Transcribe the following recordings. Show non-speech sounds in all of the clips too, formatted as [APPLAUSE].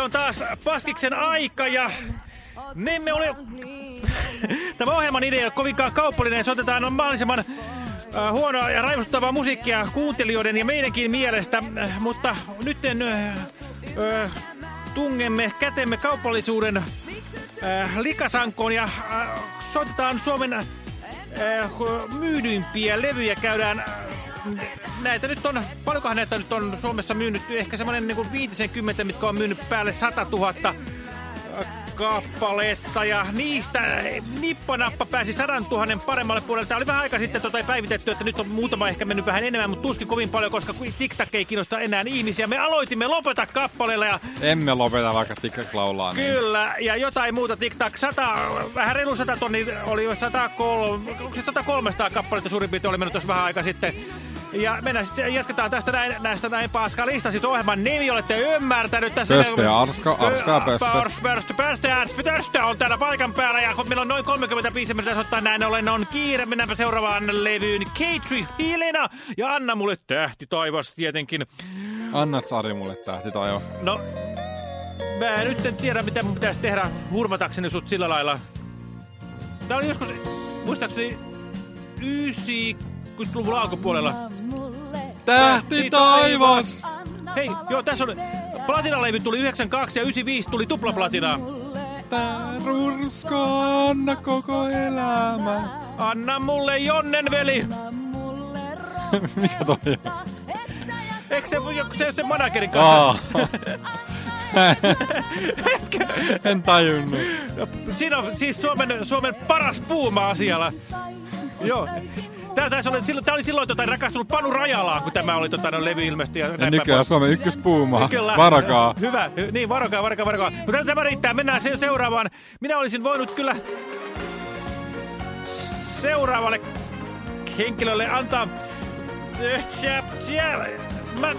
Se on taas Paskiksen aika ja me emme ole... [LAUGHS] Tämä ohjelman idea on kovinkaan kauppallinen. Se otetaan mahdollisimman äh, huonoa ja raivostuttavaa musiikkia kuuntelijoiden ja meidänkin mielestä, äh, mutta nyt äh, äh, tungemme kätemme kaupallisuuden äh, likasankoon ja äh, soitetaan Suomen äh, myydyimpiä levyjä. Käydään näitä nyt on, paljonkohan näitä nyt on Suomessa myynyt? Ehkä semmoinen niin 50, mitkä on myynyt päälle 100 000 kappaletta ja niistä nippanappa pääsi 100 000 paremmalle puolelle. Tämä oli vähän aika sitten tota päivitetty, että nyt on muutama ehkä mennyt vähän enemmän, mutta tuskin kovin paljon, koska TikTok ei kiinnosta enää ihmisiä. Me aloitimme Lopeta kappaleella ja... Emme lopeta, vaikka TikTok laulaa. Niin. Kyllä, ja jotain muuta TikTok. 100, vähän reilu 100 tonni oli 103, 100 kappaletta suurin piirtein oli mennyt tuossa vähän aika sitten. Ja mennään sitten, jatketaan tästä näin, näistä näin paska lista. Siis ohjelman nimi olette ymmärtänyt tässä. Pöstö ja Arska, Arska Pöstö. Pöstö, Pöstö Pöstö on täällä paikan päällä. Ja kun meillä on noin 35 minuuttia ottaa näin ollen on kiire. Mennäänpä seuraavaan levyyn. Katri Helena ja anna mulle tähti taivas tietenkin. Annat Sari mulle tähti taivas. No, mä nyt en tiedä mitä mun pitäisi tehdä hurmatakseni sut sillä lailla. Tää oli joskus, muistaakseni, 90-luvun alkupuolella. Tähti taivas! Hei, joo, tässä on... Platinalevy tuli 92 ja 95 tuli tuplaplatinaa. Tää rusko, anna koko elämä. Anna mulle Jonnen veli. [LAUGHS] Mikä toi on? Eikö se, se, se managerin kanssa? [LAUGHS] en tajunnut. Siinä on siis Suomen, Suomen paras puuma asialla. Joo. Tämä, oli, silloin, tämä oli silloin tota, rakastunut Panu Rajalaan, kun tämä oli tota, no, levy ilmestyi. Ja, ja nykyään Suomen ykköspuuma. Kyllä. [LAUGHS] Varakaa. Hyvä. Niin, varakaa, varakaa, varakaa. Mutta tämä riittää. Mennään se seuraavaan. Minä olisin voinut kyllä seuraavalle henkilölle antaa... Mä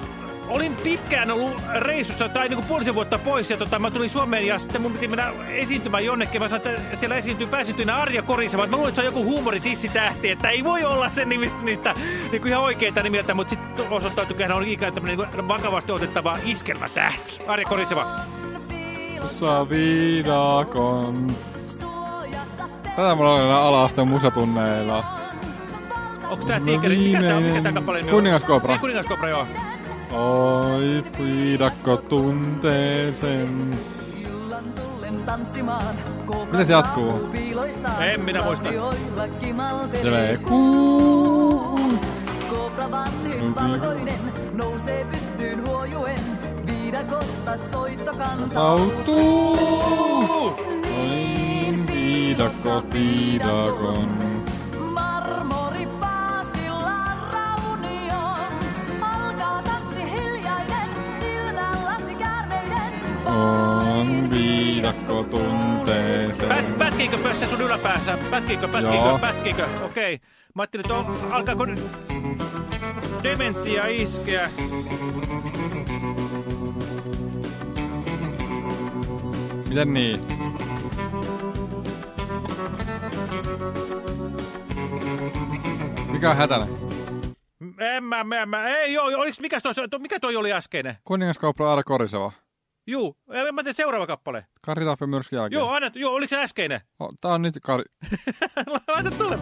olin pitkään ollut reissussa tai niin kuin puolisen vuotta pois ja tota, mä tulin Suomeen ja sitten mun piti mennä esiintymään jonnekin. Mä sanoin, että siellä esiintyy pääsytyinä Arja Koriseva. Mä luulen, että se on joku huumoritissitähti, että ei voi olla sen nimistä niistä niin kuin ihan oikeita nimiltä, mutta sitten osoittautui, että hän on ikään tämmöinen niin vakavasti otettava iskelmätähti. Arja Koriseva. Saviidakon. Tätä mulla oli ala-asteen musatunneilla. Onko tää Tiikeri? Mikä tää, mikä tää kappale on? Kuningaskobra. Niin, Kuningaskobra, joo. Oi, viidakko tuntee sen. Miten se jatkuu? En minä muista. Tulee kuu. Kobra vanhin valkoinen nousee pystyyn huojuen. Viidakosta soitto kantautuu. Oi, viidakko viidakon. On viidakko tunteeseen. Pät, pätkiikö pössä sun yläpäässä? Pätkiikö, pätkiikö, Joo. pätkiikö? Okei. Okay. Mä ajattelin, että on, alkaako dementia iskeä. Miten niin? Mikä on hätänä? En mä, mä, mä, ei joo, oliks, mikä toi, mikä toi oli äskeinen? Kuningaskauppila Aara Koriseva. Juu, mä teen seuraava kappale. Kari Tappe myrsky jälkeen. Joo, aina, joo, oliko se äskeinen? O, tää on nyt Kari. [LAUGHS] Laita tule.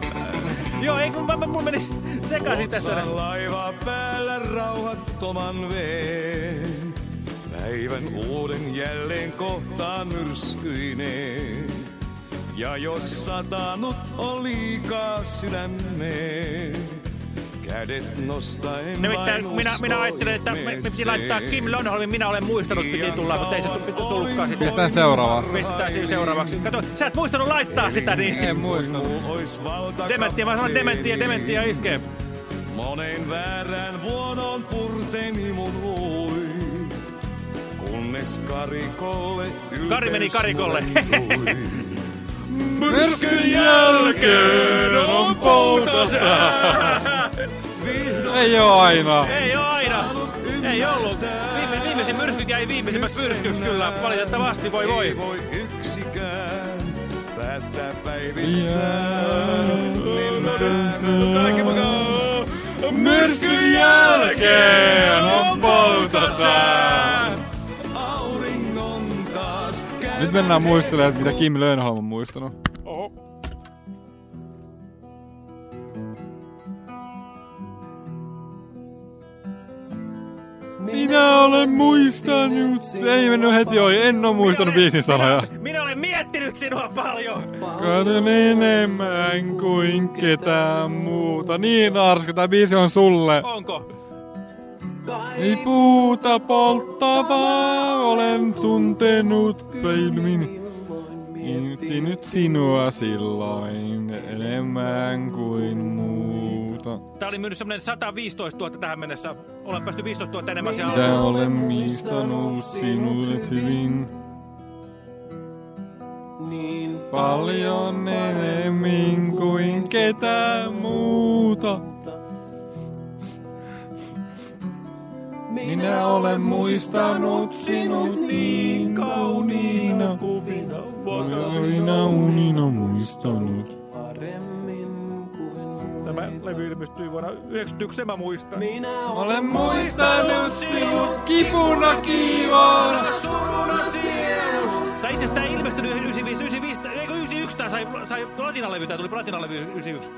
joo, ei kun mä, mä, mun menis sekaisin tässä. Otsa laiva päällä rauhattoman veen. Päivän uuden jälleen kohtaan myrskyineen. Ja jos satanut on liikaa sydämeen. Kädet nostaen Nimittäin minä, minä ajattelin, että me, me piti laittaa Kim Lonholmin, minä olen muistanut, piti tulla, mutta ei se piti tullutkaan sitten. Pistetään seuraava. Pistetään siinä seuraavaksi. Kato, sä et muistanut laittaa sitä, niin... En muistanut. Dementtiä, mä sanon dementtiä, dementtiä iskee. Monen väärän vuonon purteni mun voi. Kunnes karikolle Kari meni karikolle. [LAUGHS] Myrskyn jälkeen on poutassa. Ei oo aina. Ei oo aina. Ei ollut. Viime, viimeisin myrsky jäi viimeisimmäksi myrskyksi kyllä. Valitettavasti voi voi. voi yksikään päättää päivistään. Kaikki mukaan. Myrskyn jälkeen on poutassa. Nyt mennään muistelemaan, mitä Kim Lönnholm on muistanut. Minä olen muistanut. Ei mennyt heti ohi, en oo muistanut biisin sanoja. Minä, minä olen miettinyt sinua paljon. Kaden enemmän kuin ketään muuta. Niin, Arska, tää biisi on sulle. Onko? Ei puuta polttavaa, olen tuntenut peilmin. Miettinyt sinua silloin enemmän kuin muuta. Tää oli myynyt semmonen 115 000 tähän mennessä. Olen päästy 15 000 enemmän siellä. Mitä olen mistanut sinulle hyvin. Paljon enemmän kuin ketään muuta. Minä olen muistanut sinut niin kauniina kuvina. Kauniina unina muistanut. Tämä levy ilmestyi vuonna 91, mä muistan. Olen muistanut sinut kipuna kiivaana. Tai itse asiassa tää ei ilmestynyt 95, 95, eikö 91 tää sai, sai platinalevy, tää tuli platinalevy 91.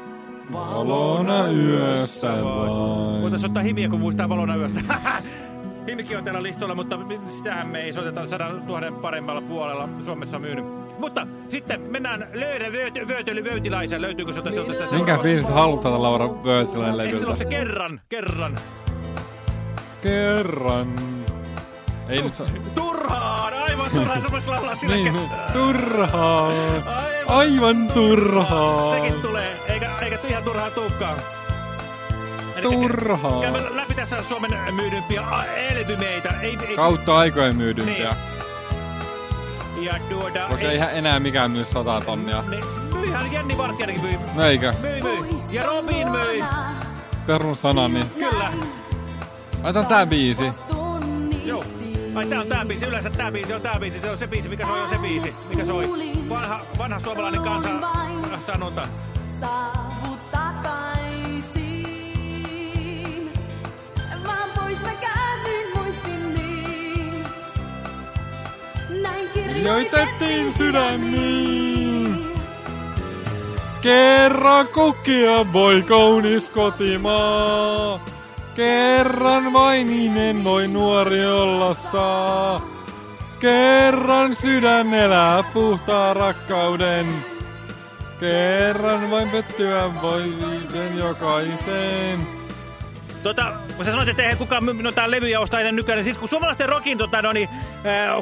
Valona yössä vain. Voitais ottaa himiä, kun muistaa valona yössä. [LAUGHS] Himikin on täällä listoilla, mutta sitähän me ei soiteta sadan tuhannen paremmalla puolella Suomessa myynyt. Mutta sitten mennään löydä vööty, vöötöly vöytilaisen. Löytyykö sieltä sieltä sitä Minkä biisin haluat tätä Laura Wörtsilän Eikö se ole se levyltä? kerran? Kerran. Kerran. Ei nyt saa... Turhaan! Aivan turhaan semmoista laulaa sillä Niin, kertaa. turhaa. Aivan. Aivan turhaa. Sekin tulee, eikä, eikä ihan turhaa tuukkaan. Turhaa. Käymme läpi tässä Suomen myydympiä elvymeitä. Ei, ei, Kautta aikojen myydympiä. Ja tuoda... Koska ei ihan enää mikään myy sata tonnia. Ne, myihän Jenni Vartijainenkin myi. No eikö? Myi, myi. Ja Robin myi. Perun sana, niin... Kyllä. Laitan tää biisi. Joo. Ai tää on tää biisi, yleensä tää biisi on tää biisi, se on se biisi, mikä soi on se biisi, mikä soi. Vanha, vanha suomalainen kansa sanonta. Kirjoitettiin sydämiin. Kerran kokea voi kaunis kotimaa. Kerran vain inen voi nuori olla saa. Kerran sydän elää puhtaa rakkauden. Kerran vain pettyä voi sen jokaisen. Tota, kun sä sanoit, että eihän kukaan no, tää levyjä ostaa ennen nykyään, niin sit kun suomalaisten rockin tota, no, niin,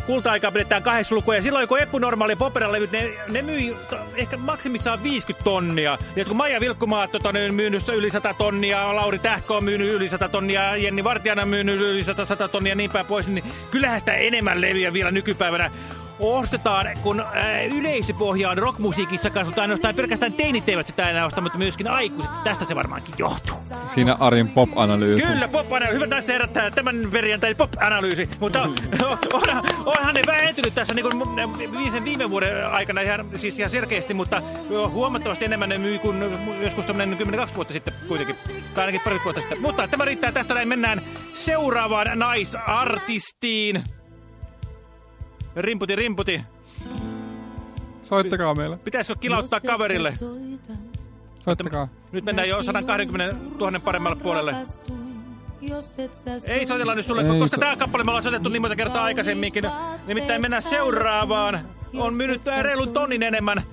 kulta-aikaa pidetään kahdeksan lukua, ja silloin kun epunormaali poperalevyt, ne, ne myi to, ehkä maksimissaan 50 tonnia. Ja kun Maija Vilkkumaat tota, niin, myynyt yli 100 tonnia, Lauri Tähkö on myynyt yli 100 tonnia, Jenni Vartiana on myynyt yli 100, 100 tonnia ja niin päin pois, niin kyllähän sitä enemmän levyjä vielä nykypäivänä ostetaan, kun äh, yleisöpohja on rockmusiikissa kasvataan ainoastaan pelkästään teinit eivät sitä enää osta, mutta myöskin aikuiset. Tästä se varmaankin johtuu. Siinä Arin pop-analyysi. Kyllä, pop-analyysi. Hyvät naiset ja herrat, tää tämän perjantai pop-analyysi. Mutta [LAUGHS] onhan, onhan ne vähentynyt tässä niin kuin viime, viime vuoden aikana ihan, siis ihan selkeästi, mutta huomattavasti enemmän ne myy kuin joskus semmoinen 10-2 vuotta sitten kuitenkin. Tai ainakin pari vuotta sitten. Mutta tämä riittää tästä näin. Mennään seuraavaan naisartistiin. Rimputi, rimputi. Soittakaa meille. Pitäisikö kilauttaa kaverille? Soittakaa. Nyt mennään jo 120 000 paremmalle puolelle. Ei soitella nyt sulle, Ei koska so- tämä kappale me ollaan soitettu niin monta kertaa aikaisemminkin. Nimittäin mennään seuraavaan. On myynyt reilun tonnin enemmän. Äh,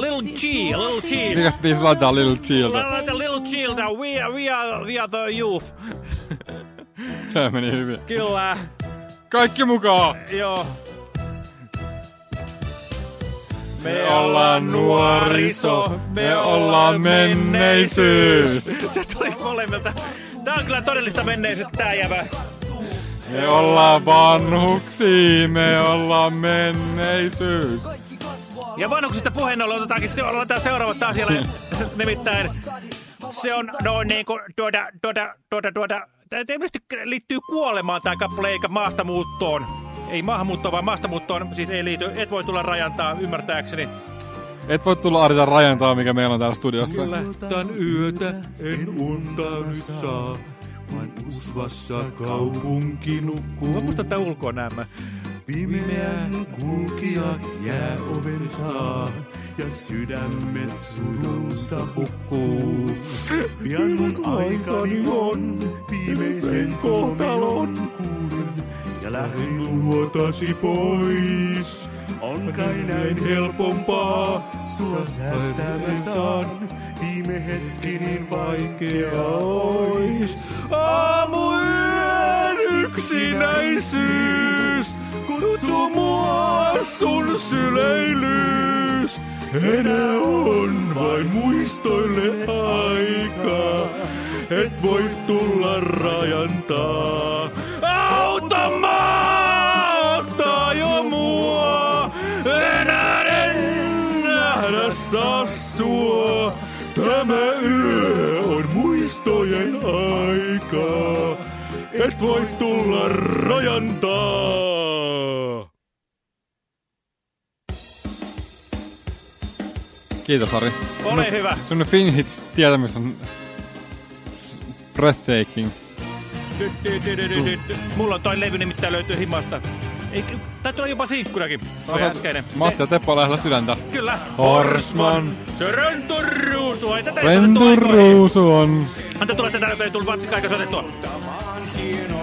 Little G, Little G. Mikäs biisi laitetaan Little? Laita Little Giltä, we, are- we, are, we are the youth. Se meni hyvin. Kyllä, Kaikki mukaan! joo. Me ollaan nuoriso, me ollaan menneisyys. [LAUGHS] Se tuli molemmilta. Tää on kyllä todellista menneisyyttä, tää jävä. Me ollaan vanhuksi, me ollaan menneisyys. Ja vanhuksista puheen ollen otetaankin se, otetaan seuraavat taas siellä. [LAUGHS] Nimittäin se on no niin kuin tuoda, tuoda, tuoda, tuoda. Tämä ilmeisesti liittyy kuolemaan tämä kappale eikä maastamuuttoon. Ei maahanmuuttoon, vaan maastamuuttoon siis ei liity. Et voi tulla rajantaa, ymmärtääkseni. Et voi tulla Arita rajantaa, mikä meillä on täällä studiossa. Kyllä. Tän yötä en unta nyt saa, vain usvassa kaupunki nukkuu. Mä muistan tää ulkoa nämä. Pimeän kulkijat jää oventaa ja sydämet surussa hukkuu. Pian mun aikani on viimeisen kohtalon kuulen ja lähdin luotasi pois. On kai näin helpompaa, sua säästämään saan. Viime hetki niin vaikea ois. Aamuyön yksinäisyys, kutsu mua sun syleilyys. Enää on vain muistoille aikaa, et voi tulla rajantaa. Auta maata et voi tulla rajantaa. Kiitos Ari. Ole hyvä. Sun Finhits tietämys on breathtaking. Mulla on toi levy nimittäin löytyy himasta. Taitaa olla jopa sinkkunakin. Äskeinen. Matti ja Teppo lähellä sydäntä. Kyllä. Horsman. Se renturuusu. Ai tätä ei soitettu aikoihin. Renturuusu on. Anta tulla tätä, ei tullut aika here.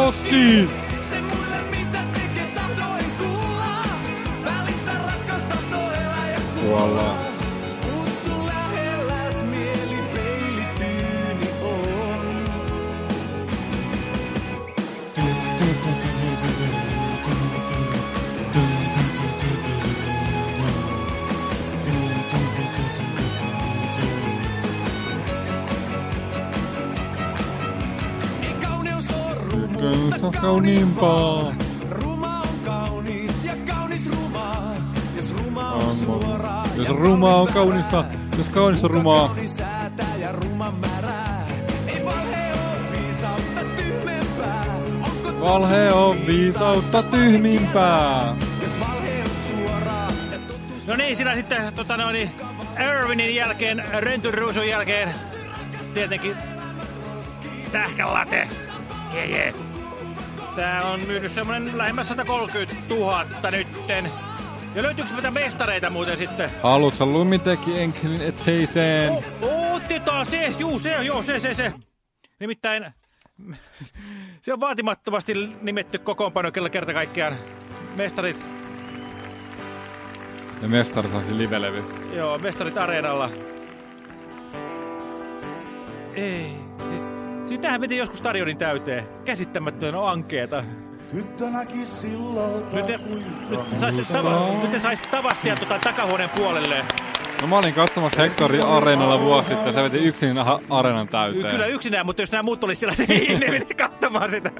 Agustin. Kauniimpaa. Ruma on kaunis ja kaunis ruma. Jos ruma on suoraa Jos ja ruma on kaunista kaunista, jos kaunis on rumaa. Kaunis säätää ja ruma määrää. Ei valhe on viisautta tyhmempää. Onko Valhe on viisautta tyhmimpää. Jos valhe on suoraa ja totuus No niin, siinä sitten tota noin, niin, Irvinin jälkeen, Renturuusun jälkeen, tietenkin tähkälate. Jee, jee. Tää on myynyt semmonen lähemmäs 130 000 nytten. Ja löytyykö meitä mestareita muuten sitten? Haluatko lumiteki enkelin eteiseen? Oh, otetaan se, juu se, joo se, se, se. Nimittäin [LAUGHS] se on vaatimattomasti nimetty kokoonpano kyllä kerta kaikkiaan. Mestarit, Ja mestarit saisi livelevy. joo, mestarit areenalla. Ei. Siis nämähän veti joskus stadionin täyteen. Käsittämättömän ankeeta. Tyttö näki sillalta Nyt ne, nyt sais, tava, nyt ne sais tavastia tota takahuoneen puolelle. No mä olin katsomassa Hektori Areenalla vuosi sitten se veti yksin areenan täyteen. Kyllä yksinään, mutta jos nämä muut olisi siellä, [LAUGHS] niin ne menisi katsomaan sitä.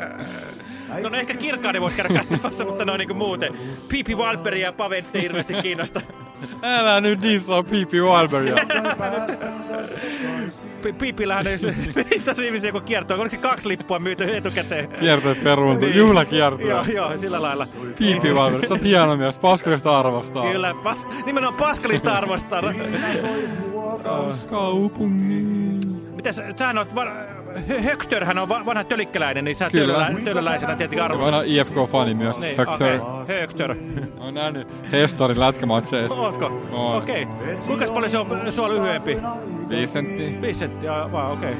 No, no ehkä kirkkaani voisi käydä katsomassa, mutta noin niinku muuten. Piipi Walperi ja Pavette ei hirveästi kiinnosta. Älä nyt dissaa Pipi Walberia. Pi- Piipillähän ei [LAUGHS] tosi ihmisiä, kun kiertoo. Oliko se kaksi lippua myyty etukäteen? Kierteet peruuntu, juhlakiertue. Joo, joo, sillä lailla. Pipi Walberi, sä oot hieno mies, paskalista arvostaa. Kyllä, pas, nimenomaan Paskalista arvostaa. Kaupungin. Mitäs, sähän oot, Hö- Höktörhän on va- vanha tölikkäläinen, niin sä Kyllä. töölölä, töölöläisenä tietenkin Ja arvostat. Aina IFK-fani myös, Niin, Höktör. okei, Höktör. Olen nähnyt Hestorin lätkämatseissa. Ootko? Okei. Kuinka paljon se on sua lyhyempi? Viisi senttiä. Viisi senttiä, vaan okei.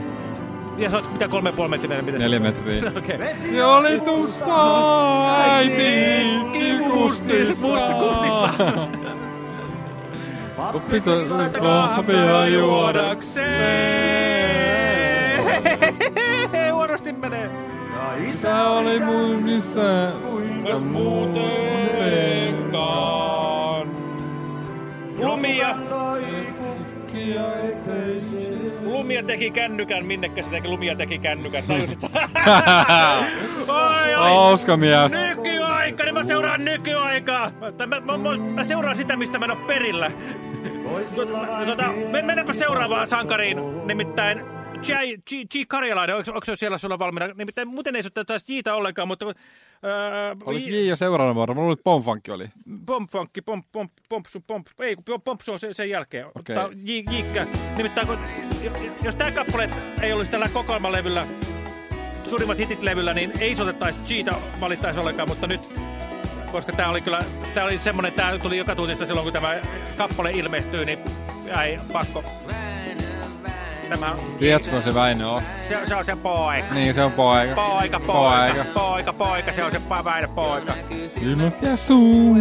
Ja sä oot mitä kolme ja puoli metrinen? Mitä Neljä metriä. Okei. Se oli tussa äiti kustissa. Must- kustissa. Opito kahvia juodakseen. Isä oli muunissa. Kas muutenkaan. Lumia. Lumia teki kännykän, minnekä se teki? Lumia teki kännykän. Tajusit? [LAUGHS] Oi, oi. Hauska mies. Nykyaika, niin mä seuraan nykyaikaa. Mä, mä, mä, mä seuraan sitä, mistä mä en oo perillä. Tota, men- mennäänpä seuraavaan sankariin, nimittäin G. Karjalainen, onko, onko se siellä sulla valmiina? Nimittäin muuten ei sä taisi Gitä ollenkaan, mutta... Öö, Olis J jo seuraavana vuonna. Mä luulen, että Pomfankki oli. Pompfankki, pomp, pomp, pompsu, pomp, ei kun pompsu on sen, sen jälkeen. On J- Jikkä. Nimittäin kun, jos tämä kappale ei olisi tällä kokoelmalevyllä, suurimmat hitit-levyllä, niin ei soitettaisi Gita valittaisi ollenkaan, mutta nyt, koska tämä oli kyllä, tämä oli semmoinen, tämä tuli joka tuutista silloin, kun tämä kappale ilmestyy, niin jäi pakko. Tämä, Tiedätkö se Väinö on? se, se on se poika. Niin, se on poika. Poika, poika, poika, poika, se on se Väinö poika. Ilmat ja suu.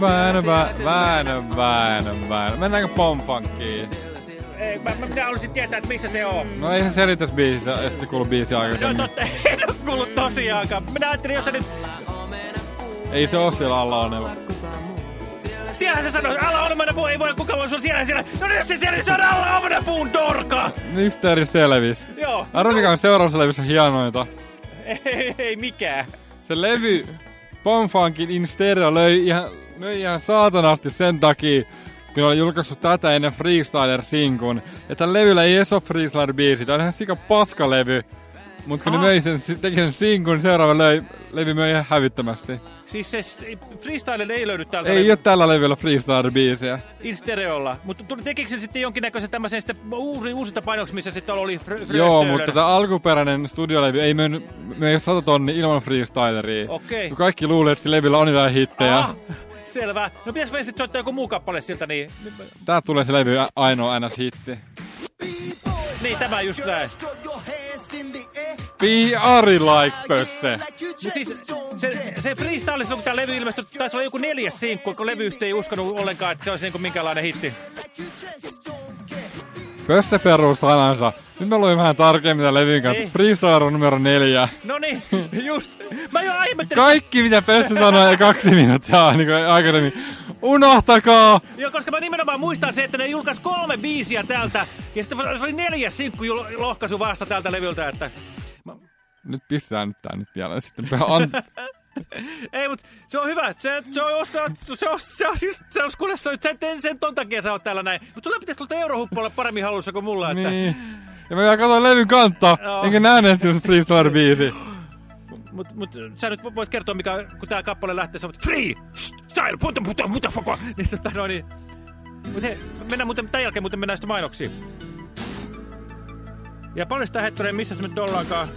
Väinö, vä, Väinö, Väinö, Väinö. Mennäänkö Pomfankkiin? Ei, mä, mä, minä haluaisin tietää, että missä se on. No ei se selitäisi biisissä, ja sitten kuulu biisi No aikaisemmin. totta, [LAUGHS] en ole kuullut tosiaankaan. Minä ajattelin, jos se nyt... Ei se oo siellä alla onella. Siellähän se sanoi, ala omenapuu, ei voi kukaan voi sun siellä siellä. No niin, jos se siellä, se on alla omenapuun dorka. Mysteeri selvis. Joo, Arvo mikä on seuraavassa levyssä hienointa. ei, ei, mikään. Se levy Pomfunkin In Stereo löi ihan, löi ihan saatanasti sen takia, kun oli julkaissut tätä ennen Freestyler-sinkun. Ja tällä levyllä ei edes ole Freestyler-biisi. Tää on ihan sika paskalevy. Mut kun Ah. ne möi sen, teki sen sinkun, niin seuraava löi, levy möi ihan hävyttömästi. Siis se freestyle ei löydy täältä Ei ole tällä levyllä Freestyler-biisiä. in stereolla. Mutta tuli- tekikö se sitten jonkinnäköisen tämmöisen sitten uusi, uusinta painoksi, missä sitten oli fr- fr- Joo, mutta tämä alkuperäinen studiolevy ei myynyt, myi 100 tonni ilman freestyleria. Okei. Kun Kaikki luulee, että sillä levyllä on jotain hittejä. Ah, selvä. No pitäisikö sitten soittaa joku muu kappale siltä, niin... Tää tulee se levy ainoa NS-hitti. Niin, tämä just näin. Be Ari like pösse. Siis se, se freestyle, silloin kun tämä levy ilmestyi, taisi olla joku neljäs sinkku, kun levyyhtiö ei uskonut ollenkaan, että se olisi niinku minkälainen hitti. Pösse peruu sanansa. Nyt mä luin vähän tarkemmin tämän levyn kanssa. Ei. Freestyler on numero neljä. No niin, just. Mä jo ihmettelin. Kaikki mitä Pösse sanoi kaksi minuuttia niin kuin aikaisemmin. Unohtakaa! Joo, koska mä nimenomaan muistan se, että ne julkaisi kolme biisiä tältä, ja sitten se oli neljäs sinkku lohkaisu vasta tältä levyltä, että... Nyt pistetään nyt tää nyt vielä sitten. An- [LAUGHS] Ei, mutta se on hyvä. Se, se on, se on, se on, se on, siis, se on, kuule, se on, sen, sen ton takia sä oot täällä näin. Mutta sulla pitäisi tuolta eurohuppu olla paremmin hallussa kuin mulla, että... niin. Ja mä vielä katsoin levyn kantta, Joo. enkä nähnyt, että se on Freestyler-biisi. Mut, mut sä nyt voit kertoa, mikä, kun tää kappale lähtee, sä voit free, style, puta, puta, puta, fuck, niin tota noin, niin. Mut hei, mennään muuten, tämän jälkeen muuten mennään sitten mainoksiin. Ja paljon sitä hetkonen, missä se nyt ollaankaan.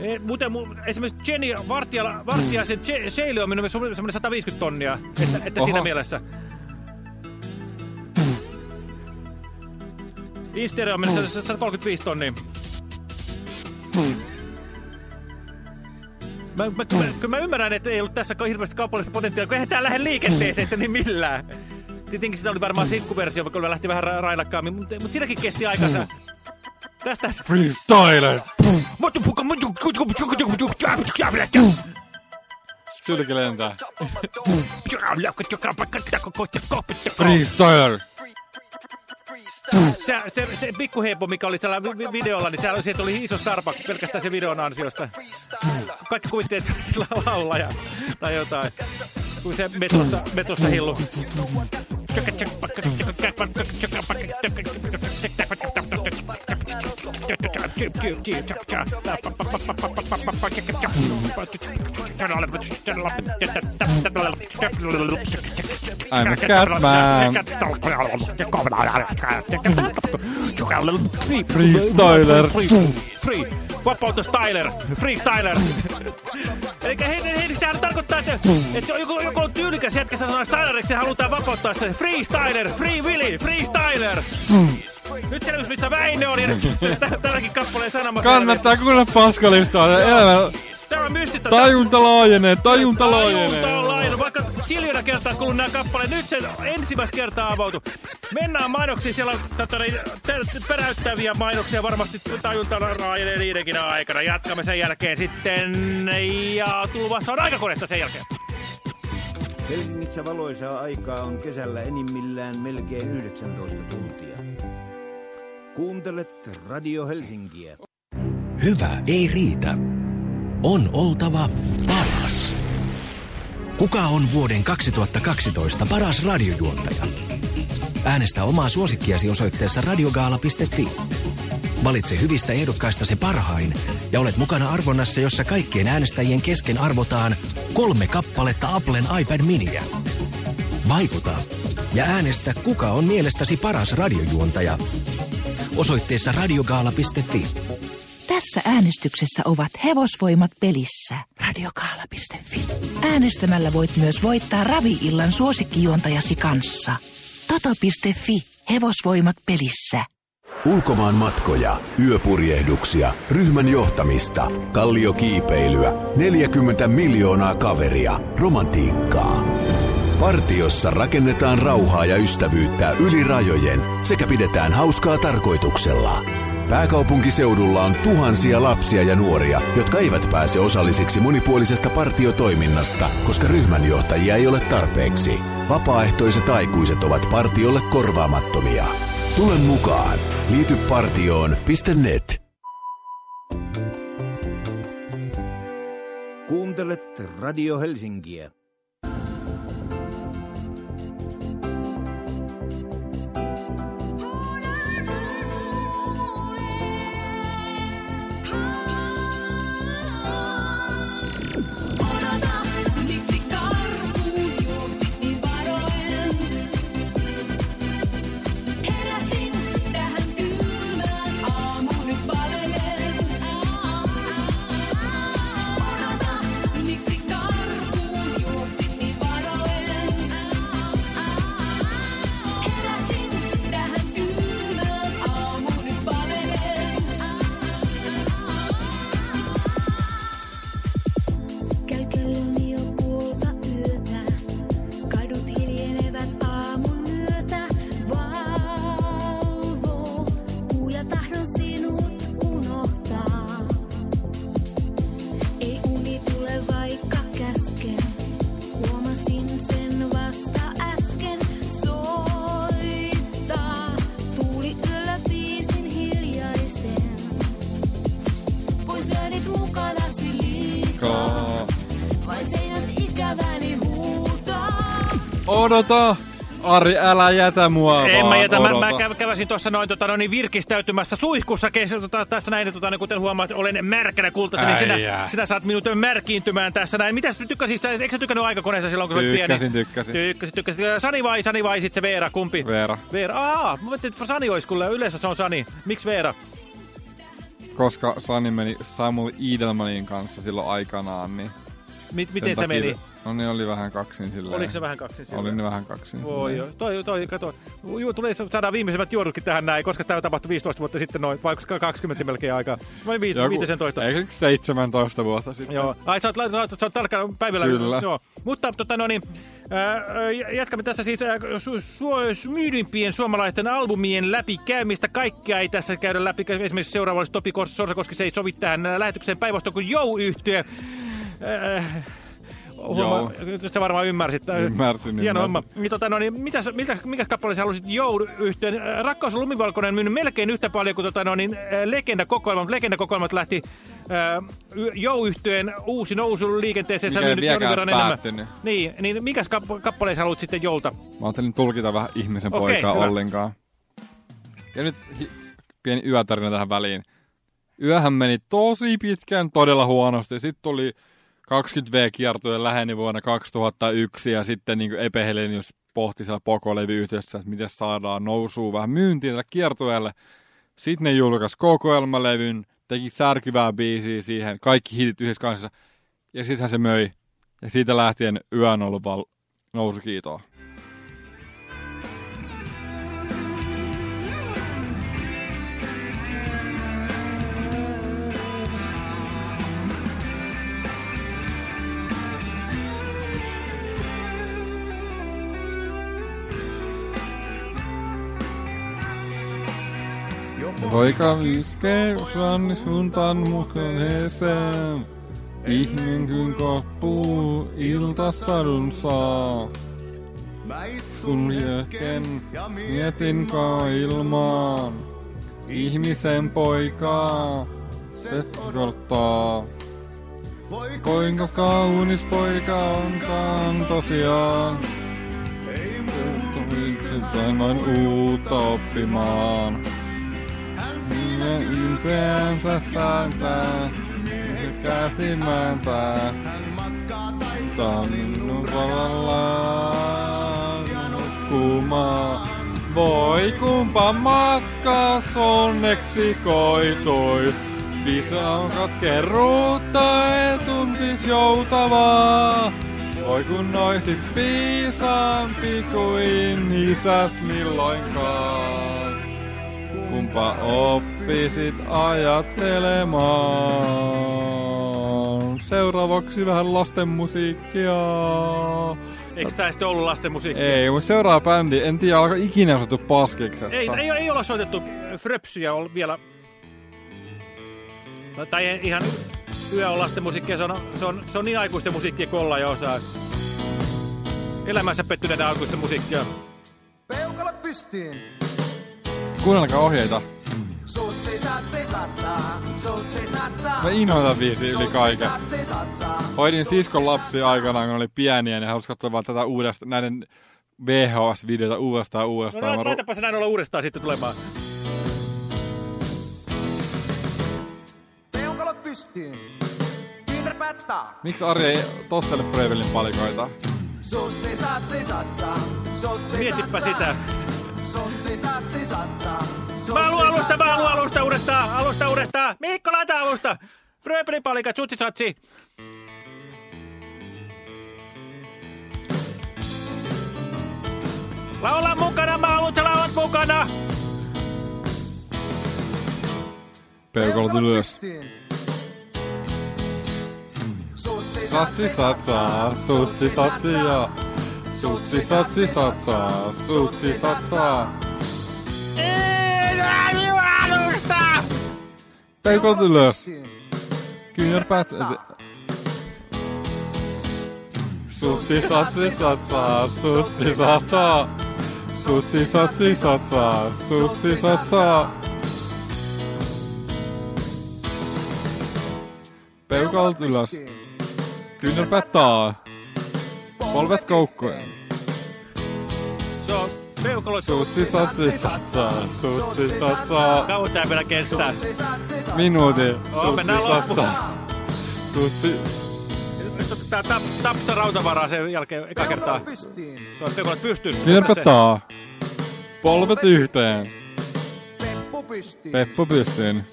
Ei, muuten, mu, esimerkiksi Jenny Vartijala, Vartijaisen Je- Sheili on minun semmoinen 150 tonnia, että, että siinä mielessä. Instereo on mennyt 135 tonnia. Mä, mä, mä, kyllä mä ymmärrän, että ei ollut tässä hirveästi kaupallista potentiaalia, kun eihän tää lähde liikenteeseen sitten niin millään. Tietenkin sitä oli varmaan sinkkuversio, vaikka lähti vähän ra railakkaammin, mutta, mutta siinäkin kesti aikansa. Tästä... Freestyler! Sylki lentää. Freestyler! Se, se, se pikkuheippo, mikä oli siellä vi- vi- videolla, niin siellä, siitä oli iso starpa pelkästään se videon ansiosta. Kaikki kuvitti, että se on laulaja tai jotain. Kun se metrossa, metrossa hillu. I'm a Catman. Freestyler. Free. Vapautus Tyler. Freestyler. Eli hei, hei, sehän tarkoittaa, että, että joku, joku on tyylikäs jätkä se sanoo Styleriksi ja halutaan vapauttaa se. Freestyler, Free Willy, Freestyler. Nyt selvisi, missä Väinö on, ja nyt tälläkin kappaleen sanomassa. Kannattaa kuunnella paskalistaa. Elämä Tämä on tajunta laajenee, tajunta laajenee. Tajunta on laajenut. Vaikka siljoina kertaa kuullut nämä kappaleet, nyt se ensimmäistä kertaa avautu. Mennään mainoksiin, siellä on tätä, peräyttäviä mainoksia varmasti tajunta laajenee niidenkin aikana. Jatkamme sen jälkeen sitten ja tulvassa on aikakonetta sen jälkeen. Helsingissä valoisaa aikaa on kesällä enimmillään melkein 19 tuntia. Kuuntelet Radio Helsinkiä. Hyvä ei riitä. On oltava paras. Kuka on vuoden 2012 paras radiojuontaja? Äänestä omaa suosikkiasi osoitteessa radiogaala.fi. Valitse hyvistä ehdokkaista se parhain ja olet mukana arvonnassa, jossa kaikkien äänestäjien kesken arvotaan kolme kappaletta Applen iPad Miniä. Vaikuta ja äänestä, kuka on mielestäsi paras radiojuontaja osoitteessa radiogaala.fi. Tässä äänestyksessä ovat hevosvoimat pelissä. Radiokaala.fi. Äänestämällä voit myös voittaa ravi-illan suosikkijuontajasi kanssa. Toto.fi. Hevosvoimat pelissä. Ulkomaan matkoja, yöpurjehduksia, ryhmän johtamista, kalliokiipeilyä, 40 miljoonaa kaveria, romantiikkaa. Partiossa rakennetaan rauhaa ja ystävyyttä yli rajojen sekä pidetään hauskaa tarkoituksella. Pääkaupunkiseudulla on tuhansia lapsia ja nuoria, jotka eivät pääse osallisiksi monipuolisesta partiotoiminnasta, koska ryhmänjohtajia ei ole tarpeeksi. Vapaaehtoiset aikuiset ovat partiolle korvaamattomia. Tule mukaan. Liity partioon.net. Kuuntelet Radio Helsinkiä. Odota! Ari, älä jätä mua En vaan, mä jätä, mä, odota. mä kä- käväsin tuossa noin, tota, no niin virkistäytymässä suihkussa kes, tota, tässä näin, tota, niin kuten huomaat, olen märkänä kultassa, niin sinä, sinä saat minut märkiintymään tässä näin. Mitäs tykkäsit, eikö sä tykännyt aikakoneessa silloin, kun sä olit pieni? Tykkäsin, tykkäsin. Tykkäsit, tykkäsit. Sani vai, Sani vai sit se Veera, kumpi? Veera. Veera, aa, mä ajattelin, että Sani olisi kyllä, yleensä se on Sani. Miksi Veera? Koska Sani meni Samuel Idelmanin kanssa silloin aikanaan, niin mit, miten se meni? No ne oli vähän kaksin silleen. Oliko se vähän kaksin silleen? Oli ne vähän kaksin Voi joo. Toi, toi, kato. Juu, tulee saadaan viimeisimmät juodutkin tähän näin, koska tämä tapahtui 15 vuotta sitten noin, vai koska 20 melkein aikaa. Mä olin viit, Joku- 15. Eikö 17 vuotta sitten? Joo. Ai, sä oot, sä oot, sä oot tarkkaan päivällä. Kyllä. Joo. Mutta tota, no niin, ää, jatkamme tässä siis ää, su, su, myydyimpien suomalaisten albumien läpikäymistä. Kaikkea ei tässä käydä läpi. Esimerkiksi seuraava olisi Topi Sorsakoski, se ei sovi tähän lähetykseen päinvastoin kuin Jou-yhtyö. Ää, Huomaa, nyt sä varmaan ymmärsit. Ymmärsin, Hieno ymmärsin. homma. Niin, tota, no, niin, mitäs, mikä, mikäs kappale sä halusit Jou-yhtyön? Rakkaus on lumivalkoinen myynyt melkein yhtä paljon kuin tota, no, niin, legendakokoelmat. Legendakokoelmat lähti ää, Jou-yhtyeen uusi nousu liikenteeseen. Mikä ei vieläkään päättynyt. Niin, niin mikäs kap- kappale sä haluat sitten Joulta? Mä ajattelin tulkita vähän ihmisen Okei, poikaa hyvä. ollenkaan. Ja nyt pieni yötarina tähän väliin. Yöhän meni tosi pitkään todella huonosti. Sitten tuli 20V-kiertojen läheni vuonna 2001 ja sitten niin Epe Helenius pohti siellä Pokolevy-yhteydessä, että miten saadaan nousua vähän myyntiä tälle kiertueelle. Sitten ne julkaisi kokoelmalevyn, teki särkyvää biisiä siihen, kaikki hitit yhdessä kanssa. Ja sittenhän se möi. Ja siitä lähtien yö on ollut val- nousukiitoa. Poika viskee ranni suuntaan mukaan heeseen. Ihminen kuin koppuu iltasadun saa. Sun jöhken mietin ilmaan. Ihmisen poikaa se odottaa. Kuinka kaunis poika onkaan tosiaan. Sitä noin uutta oppimaan. Ja ylpeänsä sääntää, se kästi määntää. Tannun vallallaan nukkumaan. Voi kumpa matkas onneksi koitois. Visaunkat kerrutta ei tuntis joutavaa. Voi kun oisit viisaampi kuin isäs milloinkaan. Kumpa oppisit ajattelemaan. Seuraavaksi vähän lasten musiikkia. Eikö tää sitten ollut lasten musiikkia? Ei, mutta seuraava bändi, en tiedä, alko ikinä soitu paskiksessa. Ei, ei, ei olla soitettu Fröpsyjä ol- vielä. Tai ihan yö on lasten musiikkia, se on, se on, se on niin aikuisten musiikkia kuin ollaan jo osaa. Elämässä pettyneiden aikuisten musiikkia. Peukalot pystyyn. Kuunnelkaa ohjeita. Mä inhoan tätä biisiä yli kaiken. Hoidin siskon lapsia aikanaan, kun oli pieniä, ja ne halusi katsoa vaan tätä uudesta, näiden VHS-videota uudestaan No uudestaan. Mä ru- laitapa se näin olla uudestaan sitten tulemaan. Peukalot pystyyn. Kyynärpäät taa. Miksi Ari ei tostele Prevelin palikoita? Mietipä sitä. Mä haluan alusta, mä alusta uudestaan, alusta uudestaan. Mikko, laita alusta. Fröpelin palikat, sutsi satsi. Laula mukana, mä haluan, sä laulat mukana. Peukalot ylös. Satsi satsaa, sutsi satsi ja... Sutsi satsi satsaa, sutsi satsaa. Ei, alusta. Peukalot ylös. Kyynärpäät... Sutsi satsi satsaa, sutsi satsaa. Sutsi satsi satsaa, sutsi satsaa. Peukalot ylös. Kyynärpäät taa. Polvet koukkuun. Se on peukalo Sutsi satsi satsaa, sutsi satsaa. Kauan tää vielä kestää. Minuutin. Loppuun. satsaa. Sutsi... Nyt otetaan tap, tapsa rautavaraa sen jälkeen eka kertaa. Se on peukalot pystyyn. Kyynärpäät taa. Polvet yhteen. Peppu pystyyn. Peppu pystyyn.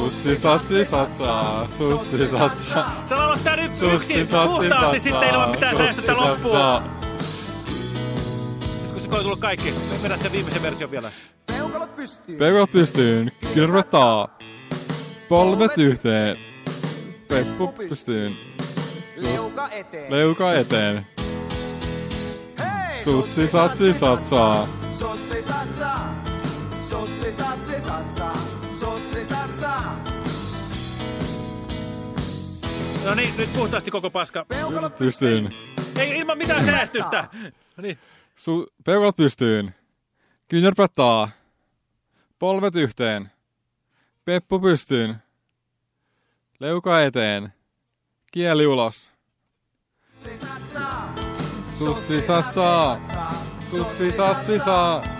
Sutsi satsi satsaa, sutsi satsaa. Sä laulat tää nyt Sutsi yksin satsi puhtaasti sitten ilman mitään sutsi säästöstä loppua. Kun se on tullut kaikki, me vedät sen viimeisen version vielä. Peukalot pystyyn, kyrvetaa. Polvet yhteen. Peppu pystyyn. Leuka eteen. Leuka eteen. Sutsi satsi satsaa. Sotsi satsaa. Sotsi satsi satsaa. Sotsi satsaa. No niin, nyt puhtaasti koko paska. Pystyyn. Ei ilman mitään säästystä. No niin. Su peukalot pystyyn. Kyynärpät taa. Polvet yhteen. Peppu pystyyn. Leuka eteen. Kieli ulos. Sutsi satsaa. Sutsi satsi saa.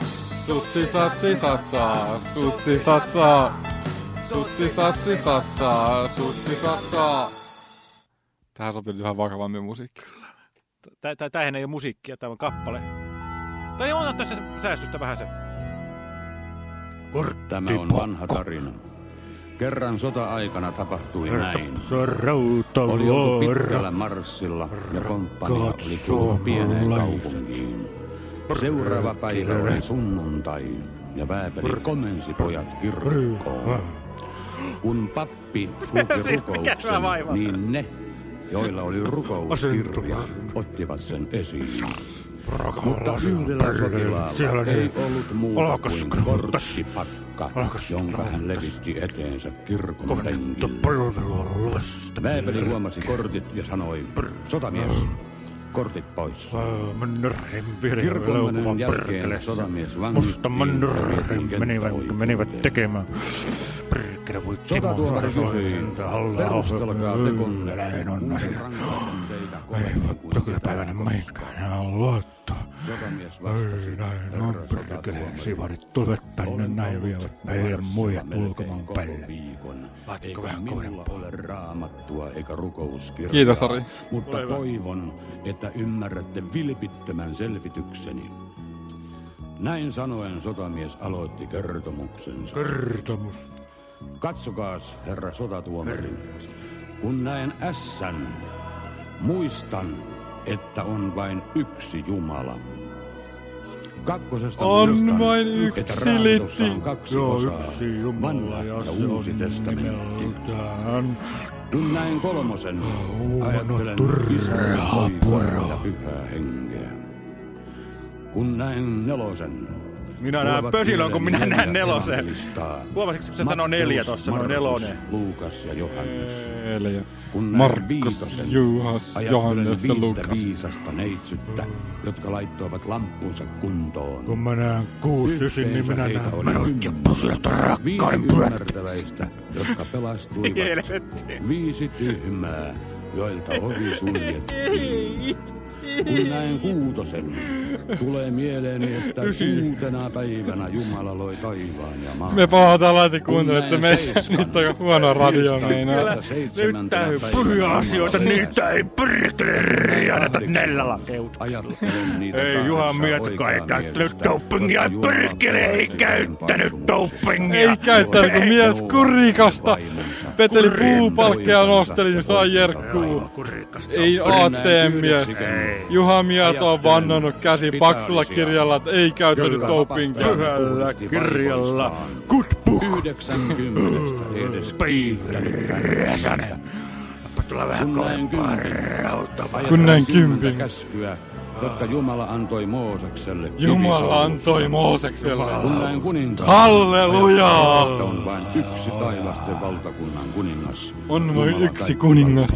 Sutsi satsi satsaa. Sutsi satsaa. Sutsi satsi satsaa. Sutsi satsaa. Tähän sopii nyt vähän vakavammin musiikki. Tää, tää, tämähän ei ole musiikkia, tämä on kappale. Tai on tässä säästystä vähän se. Tämä on vanha tarina. Kerran sota-aikana tapahtui näin. Oli oltu pitkällä marssilla ja komppania oli tullut pieneen kaupunkiin. Seuraava päivä oli sunnuntai ja Vääpeli komensi pojat kirkkoon. Kun pappi [LAUGHS] luki rukouksen, niin ne, joilla oli rukouskirja, ottivat sen esiin. Mutta yhdellä sotilaalla ei ollut muuta kuin korttipakka, jonka hän levitti eteensä kirkon penkille. Vääpeli huomasi kortit ja sanoi, sotamies, kortit pois. Kirkonmenen jälkeen sotamies Musta mannerheim menivät, menivät tekemään. Perkele voi Timo saada alla. perustelkaa. Näin on asia. Kovempaa kuin Nykypäivänä meinkään luottaa. Sotamies Ei vastasi, näin on perkele. Sivarit tulevat tänne näin vievät meidän muijat ulkomaan päälle. Eikä vähän minulla kovempaa? ole raamattua eikä rukouskirjaa. Kiitos, Ari. Mutta toivon, että ymmärrätte vilpittömän selvitykseni. Näin sanoen sotamies aloitti kertomuksensa. Kertomus. Katsokaas, herra sotatuomari. Kun näen ässän, muistan, että on vain yksi Jumala. Kakkosesta On muistan, vain yksi että raamatussa on litti. kaksi Joo, osaa, yksi Jumala vanha ja ja se uusi on testamentti. Kun näin kolmosen, ajattelen isää, poikaa ja pyhää henkeä. Kun näin nelosen, Minä näen pösilön, kun minä näen neljä nelosen. Huomasitko, kun se sanoo neljä sanoo Markus, nelonen? Luukas ja Johannes. Eli Kun Markus, viitosen, Juhas, Johannes ja Lukas. viisasta neitsyttä, jotka laittoivat lampunsa kuntoon. Kun mä näen kuusi ysin, niin minä näen kymmenen. pusilat rakkauden Viisi pyörät. ymmärtäväistä, jotka pelastuivat. [LAUGHS] Viisi tyhmää, joilta ovi suljettiin. Kun näen kuutosen, tulee mieleeni, että kuutena päivänä Jumala loi taivaan ja maan. Me pahoitaan laiti kuuntelette, Kun me nyt on huono radio meinaa. että Nyt pyhiä Jumala asioita, niitä ei keutkalla. ajattelen niitä Ei Juha Mietkä ei käyttänyt dopingia, perkele ei käyttänyt dopingia. Ei käyttänyt, kun mies kurikasta veteli puupalkkeja nosteli, niin sai jerkkuu. Ei aatteen mies. Ei. Juha Mieto on vannonut käsi paksulla kirjalla, että ei käyttänyt Jotka dopingia. Pyhällä kirjalla. Good book. Yhdeksänkymmenestä edes Räsänen. Tulee vähän kovempaa kympin. rautavaa. Kun näin Kymmentä kympin. käskyä, jotka Jumala antoi Moosekselle. Jumala antoi Moosekselle. Kun näin kuninkaan. Hallelujaa! Että on vain yksi taivasten valtakunnan kuningas. On vain yksi kuningas,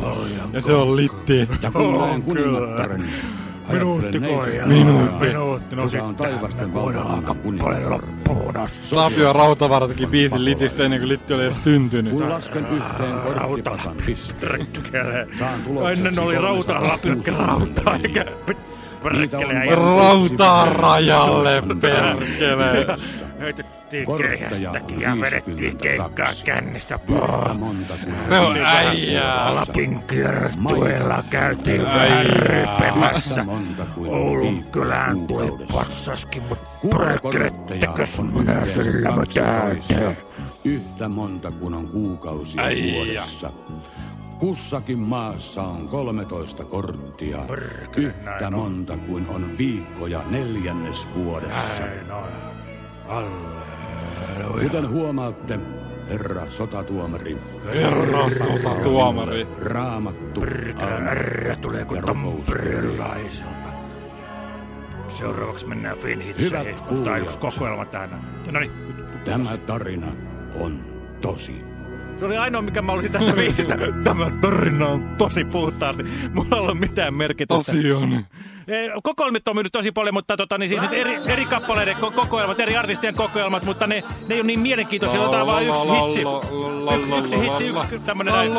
ja se on Litti. Ja kun näin On kuningattaren. Minuutti kohdalla. Minuutti. Minuutti. No sitten taivasten valtakunnan kappale loppuun asti. Tapio Rautavaara teki biisin Litistä ennen kuin Litti oli edes syntynyt. Kun lasken yhteen korttipakan pisteen, saan tulokseksi Ennen oli rautaa, lapilkki rautaa, eikä perkele. Rautaa rajalle, perkele. [LAUGHS] Heitettiin keihästäkin ja vedettiin keikkaa kännistä Se on äijää. Alapin kiertueella käytiin vähän rypemässä. Oulun kylään tuli patsaskin, mutta perkelettekös minä sillä mä täytän. Yhtä monta kuin on kuukausia vuodessa. Kussakin maassa on 13 korttia, yhtä näin on. monta kuin on viikkoja neljännes vuodessa. Näin on. Halleluja. Kuten huomaatte, herra sotatuomari, Herra sotatuomari. raamattu, R tulee kuin tamperelaiselta. Seuraavaksi mennään Hyvät Finhitseihin. Tämä kuulijat. yksi kokoelma. No niin, Tämä tarina on tosi. Se oli ainoa, mikä mä olisin tästä biisistä. [LAUGHS] Tämä tarina on tosi puhtaasti. Mulla ei ollut mitään merkitystä. Tosi on. Eh, Kokoelmit on myynyt tosi paljon, mutta tota, niin siis nyt eri, eri kappaleiden ko- kokoelmat, eri artistien kokoelmat, mutta ne, ne ei ole niin mielenkiintoisia. Otetaan vain yksi hitsi. Yksi, hitsi, yksi tämmönen näin.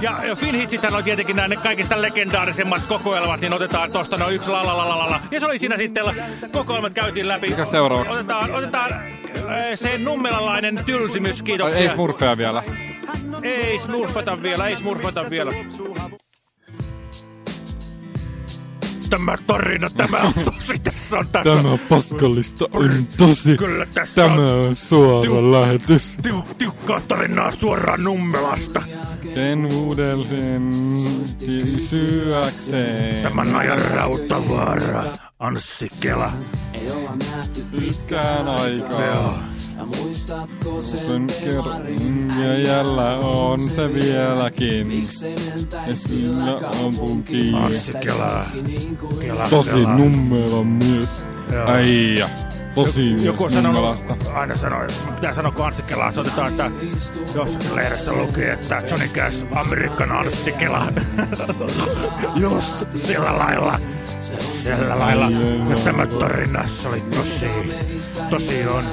Ja, ja Finhitsithän on tietenkin nämä kaikista legendaarisemmat kokoelmat, niin otetaan tosta noin yksi la la la la la la. Ja se oli siinä sitten, kokoelmat käytiin läpi. Mikä seuraavaksi? Otetaan, otetaan äh, se nummelalainen tylsimys, kiitoksia. Ei smurfeja vielä. Ei smurfata vielä, ei smurfata vielä. Tämä tarina, tämä on [LAUGHS] tosi, tässä on tässä. Tämä paskallista on tosi. Kyllä tässä Tämä on on suora Tiu- lähetys. tiu, tiukkaa tarinaa suoraan Nummelasta. Sen uudelleen syökseen. Tämän ajan rautavaara, Anssi Kela. Ei olla nähty pitkään aikaa. Ja muistatko sen kerran? Ja jällä on se vieläkin. Ja sillä on punki. Anssi Kela. Tosi nummeva mies. Äijä. Tosi Joku on sanonut, nummelasta. aina sanoi, pitää sanoa kun Anssi Kelaa, soitetaan, että jos lehdessä lukee, että Johnny Cash, Amerikan Anssi Kela. [LAUGHS] Just sillä lailla. Sillä lailla. Ja tämä tarina, se oli tosi, tosi on.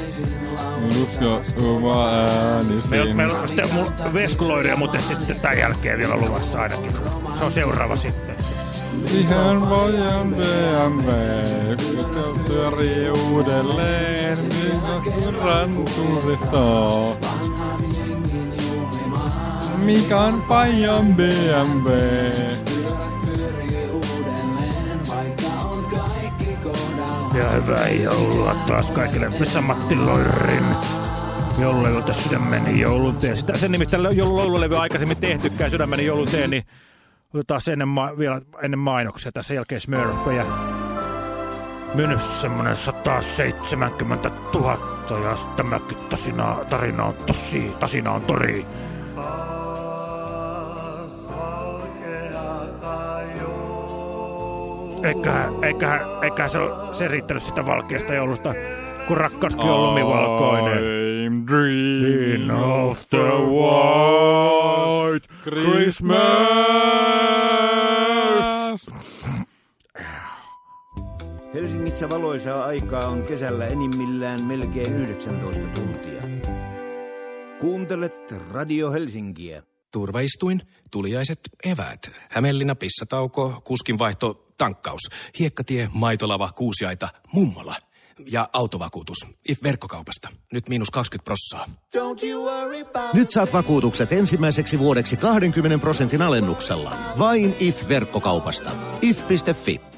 Oma ääni Meillä, meillä siinä. on sitten veskuloiria muuten sitten tämän jälkeen vielä luvassa ainakin. Se on seuraava sitten. Ihan vajan vean väestötyä riudelleen, minkä rantuudestaan. Mikä on Fajan BMW? Ja ei joulua taas kaikille Vesa-Matti Loirin tässä sydämeni jouluteen. Sitä sen nimistä joululevy aikaisemmin tehtykään sydämeni jouluteen, niin otetaan se ennen, ma- vielä ennen mainoksia. Tässä jälkeen Smurfejä. Myynyt semmonen 170 000 ja tämäkin tasina, tarina on tosi, tasina on tori. Eiköhän, eiköhän, eiköhän se, se riittänyt sitä valkeasta joulusta, kun rakkauskin on lumivalkoinen. I'm dreaming of the white Christmas. Helsingissä valoisaa aikaa on kesällä enimmillään melkein 19 tuntia. Kuuntelet Radio Helsinkiä. Turvaistuin, tuliaiset, eväät, Hämeenlinna, pissatauko, kuskinvaihto, tankkaus, hiekkatie, maitolava, kuusiaita, mummola ja autovakuutus. IF verkkokaupasta. Nyt miinus 20 prossaa. Nyt saat vakuutukset ensimmäiseksi vuodeksi 20 prosentin alennuksella. Vain IF-verkkokaupasta. if.fi.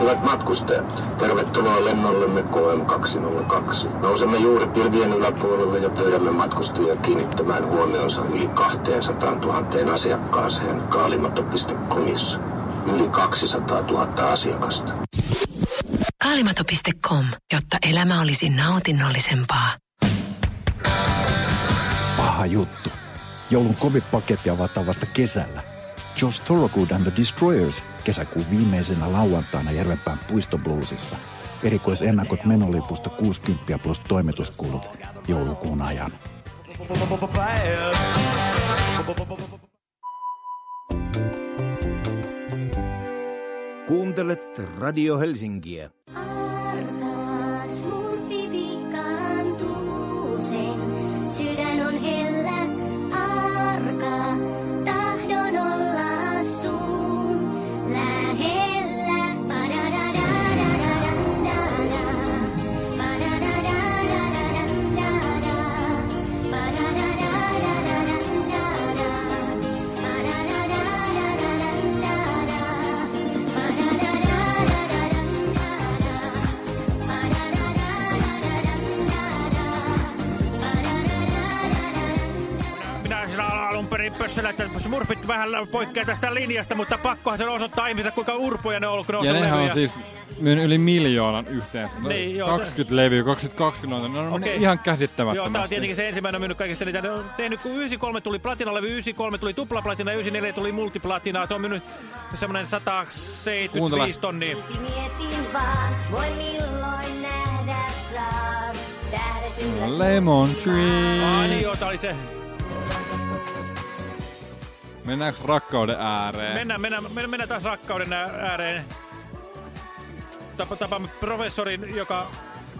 Hyvät matkustajat, tervetuloa lennollemme KM202. Nousemme juuri pilvien yläpuolelle ja pyydämme matkustajia kiinnittämään huomionsa yli 200 000 asiakkaaseen kaalimato.comissa. Yli 200 000 asiakasta. Kaalimato.com, jotta elämä olisi nautinnollisempaa. Paha juttu. Joulun kovit paketti avataan vasta kesällä. Josh Thorogood and the Destroyers kesäkuun viimeisenä lauantaina Järvenpään puistobluesissa. Erikoisennakot menolipusta 60 plus toimituskulut joulukuun ajan. Kuuntelet Radio Helsinkiä. Vihkaantuu sen. pössölä, että smurfit vähän poikkeaa tästä linjasta, mutta pakkohan se osoittaa ihmisille, kuinka urpoja ne on ollut, kun ne Ja on nehän on siis myynyt yli miljoonan yhteensä. Niin, joo, 20 levyä, 2020, ne on okay. ihan Joo, tää on käsittämättömästi. tietenkin se ensimmäinen on myynyt kaikista niitä. Ne on tehnyt, kun 93 tuli platinalevy, 94 tuli tuplaplatina, 94 tuli multiplatina. Se on myynyt semmoinen 175 tonnia. Mietin vaan, voi milloin nähdä saa. Tähdet ylös. Lemon Ai niin Tree. joo, tää oli se. Mennäänkö rakkauden ääreen? Mennään, mennään, mennään, mennään taas rakkauden ääreen. Tapa, tapaamme professorin, joka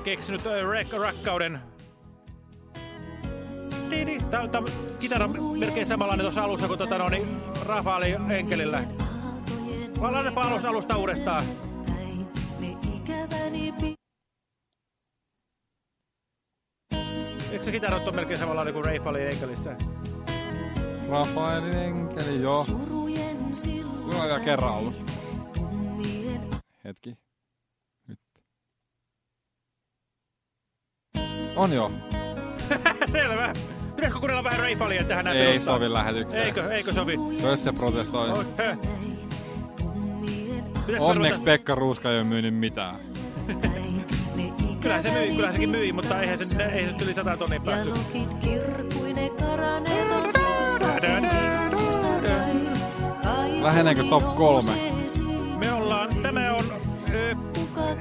keksinyt äh, rek- rakkauden. Tää, kitara melkein samanlainen tuossa alussa kuin tota, no, niin Rafaali Enkelillä. Laitapa alus, alusta uudestaan. Eikö se kitara ole melkein samanlainen kuin Rafaali Enkelissä? Rafaelin enkeli, joo. Kuinka vielä kerran ollut? Hetki. Nyt. On joo. [LAUGHS] Selvä. Pitäisikö kuunnella vähän Raifalia tähän näin Ei perustaa? sovi lähetykseen. Eikö, eikö sovi? Pösse protestoi. Pitäisikö Onneksi Pekka Ruuska ei ole myynyt mitään. [LAUGHS] Kyllähän se myi, kyllähän sekin myi, mutta eihän se, eihän se yli 100 tonnia päässyt. Läheneekö top kolme? Me ollaan, tämä on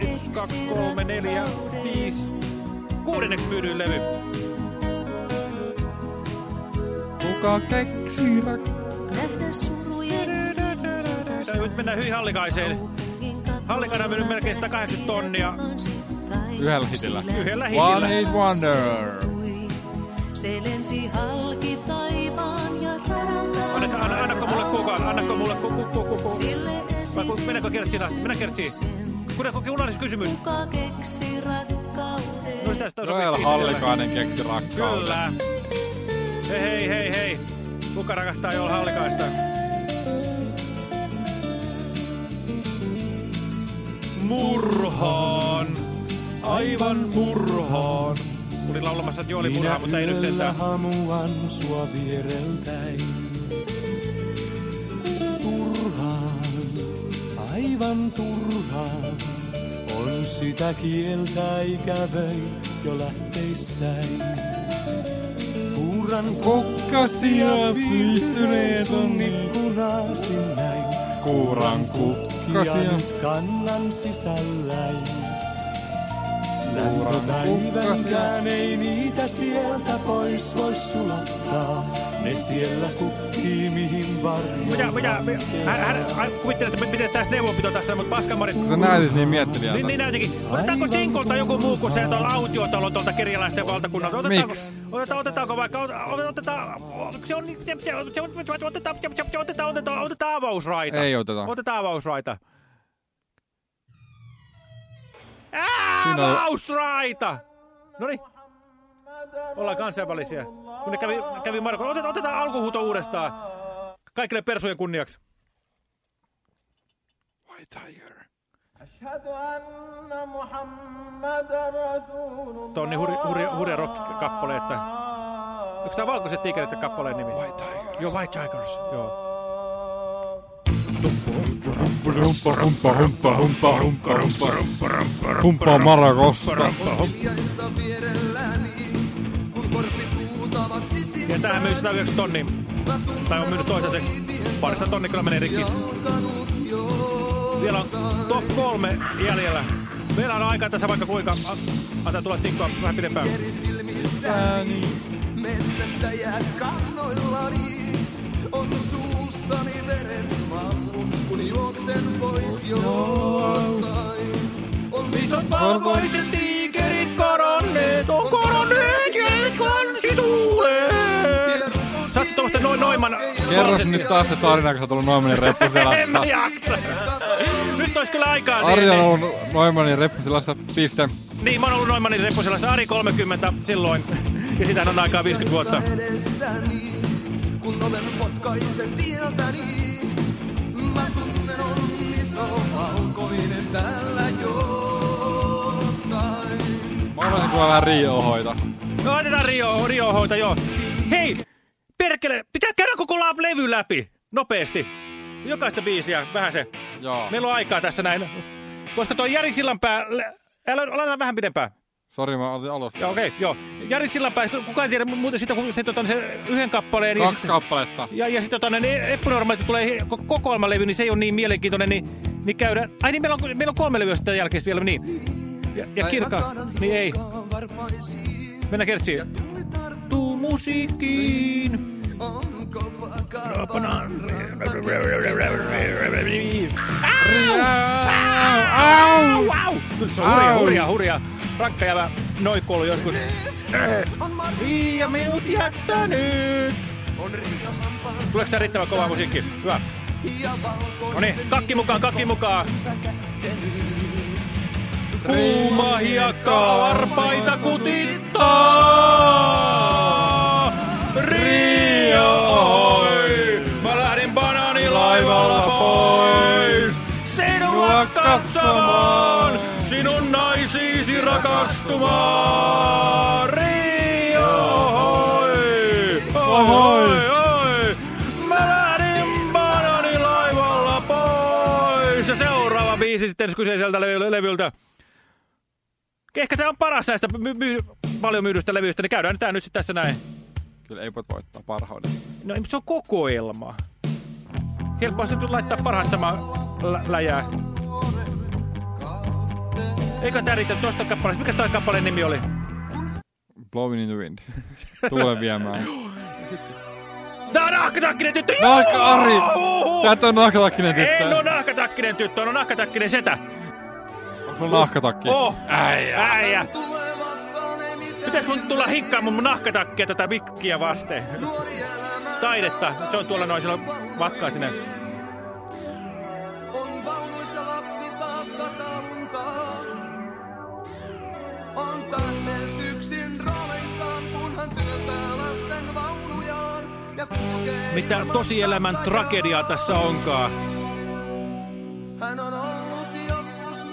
1, 2, 3, 4, 5, kuudenneksi myydyin levy. Kuka keksi Tää Nyt mennään hyvin Hallikaiseen. Hallikainen on melkein 180 tonnia. Yhdellä hitillä. Yhdellä hitillä. One hit wonder. Se lensi halki radalta. Anna, anna, annako mulle kukaan? Annako mulle ku, ku, ku, ku, ku. Vai ku, mennäänkö kertsiin asti? Mennään kertsiin. Kuinka kuunnallis kysymys? Kuka keksi rakkauden? No sitä sitä on Joel sopii Hallikainen keksi rakkauden. Kyllä. Hei, hei, hei, hei. Kuka rakastaa Joel Hallikaista? Murhaan. Aivan murhaan. Olin laulamassa Joeli murhaan, mutta ei nyt sentään. hamuan sua viereltäin. Turhaan, aivan turhaan, on sitä kieltä ikävöi jo lähteissäin. Kuuran Kukkasia pyyhtyneet on sun ikkunasin näin. Kuuran Ja kukkasia. nyt kannan sisälläin. Lämpöpäivänkään ei niitä sieltä pois voi sulattaa. Ne siellä kukkii mihin varjoon. Mitä, mitä, hän, hän, hän kuvittelee, että miten tässä neuvonpito tässä, mutta paskamarit... Sä näytit niin miettelijältä. Niin, niin näytinkin. Otetaanko Tinkolta joku muu kuin se tuolla autiotalo tuolta kirjalaisten valtakunnalta? Otetaanko, Miksi? Otetaan, otetaanko vaikka, otetaan, otetaan, se on, se, se, se, on- se, on- otetaan, otetaan, otetaan, otetaan, otetaan avausraita. Ei oteta. Otetaan avausraita. Siinä on- Avausraita! Noniin. Ollaan kansainvälisiä. Kun ne kävi, kävi Marko. Otetaan, otetaan alkuhuuto uudestaan. Kaikille persujen kunniaksi. Tuo on niin hurja, hurja, hurja rock-kappale, että... Onko tää Valkoiset tiikerit kappaleen nimi? White Tigers. Joo, White Tigers, joo. Rumppa, Maragosta. Ja tähän myy 190 tonnia. Tai on myynyt toisaiseksi. Parissa tonni kyllä menee rikki. Vielä on top kolme jäljellä. Meillä on aikaa tässä vaikka kuinka. Antaa tulla tikkoa vähän pidempään. Metsästäjä kannoillani on suussani veren juoksen pois jostain. On Isot valkoiset tiikerit koronneet, on koronneet ja kansituuleet. Saatko tuollaista noin noiman... Kerros nyt taas se tarina, kun sä oot [LAUGHS] ollut Noimanin En reppuselässä. mä jaksa. Nyt olisi kyllä aikaa Arja on siihen. ollut Noimanin reppuselässä, piste. Niin, mä oon ollut Noimanin reppuselässä Ari 30 silloin. [LAUGHS] Ja sitähän on aikaa 50 vuotta. edessäni, kun oven potkaisen tieltäni. Täällä jossain. Mä haluaisin kuulla vähän Rio-hoita. No, otetaan Rio, Rio hoita, joo. Hei! perkele, pitää käydä koko levy läpi, nopeasti. Jokaista biisiä, vähän se. Joo. Meillä on aikaa tässä näin. Koska tuo Jari Sillanpää, lä- älä, älä vähän pidempään. Sori, mä otin alusta. Joo, okei, okay, joo. Jari Sillanpää, kukaan ei tiedä muuten sitä, kun se, tota, se yhden kappaleen... Kaksi niin, kappaletta. Ja, ja sitten tota, niin Eppunormaali tulee ko- kokoelmalevy, niin se ei ole niin mielenkiintoinen, niin, niin käydään... Ai niin, meillä on, meillä on kolme levyä sitten jälkeen vielä, niin. Ja, ja kirkka, niin ei. Mennään kertsiin. Tuu musiikkiin. Au! Kyllä se on hurja, hurja, hurja. Rankka jävä noikkoulu joskus. Ja minut jättänyt. Tuleeko tää riittävän kova musiikki? Hyvä. No niin, kakki mukaan, kakki mukaan. Kuuma hiekka varpaita kutittaa. Rio, oi, mä lähdin banaanilaivalla pois. Sinua katsomaan, rakastumaan. Rio, oi, oi, oi, oi. Mä lähdin banaanilaivalla pois. Ja seuraava biisi sitten kyseiseltä levy- levyltä. Ehkä tämä on paras näistä my my paljon myydystä levyistä, niin käydään tää nyt sitten tässä näin. Kyllä ei voi voittaa parhaudesta. No mutta se on kokoelma. Helppoa se laittaa parhaat sama lä läjää. Eikö tää riitä tuosta kappaleesta? Mikä tämä kappaleen nimi oli? Blowing in the wind. [LAUGHS] Tule viemään. Tää on nahkatakkinen tyttö! Nahka, Ari! Et oo nahkatakkinen tyttö. En oo nahkatakkinen tyttö, on nahkatakkinen setä. Onko sulla nahkatakki? Oh! Äijä. Äijä! Pitäis mun tulla hinkkaan mun nahkatakkia tätä mikkiä vasten? Taidetta. Se on tuolla noin, sillä on vatkaa sinne. Mitä tosielämän tragediaa tässä onkaan? Hän on ollut joskus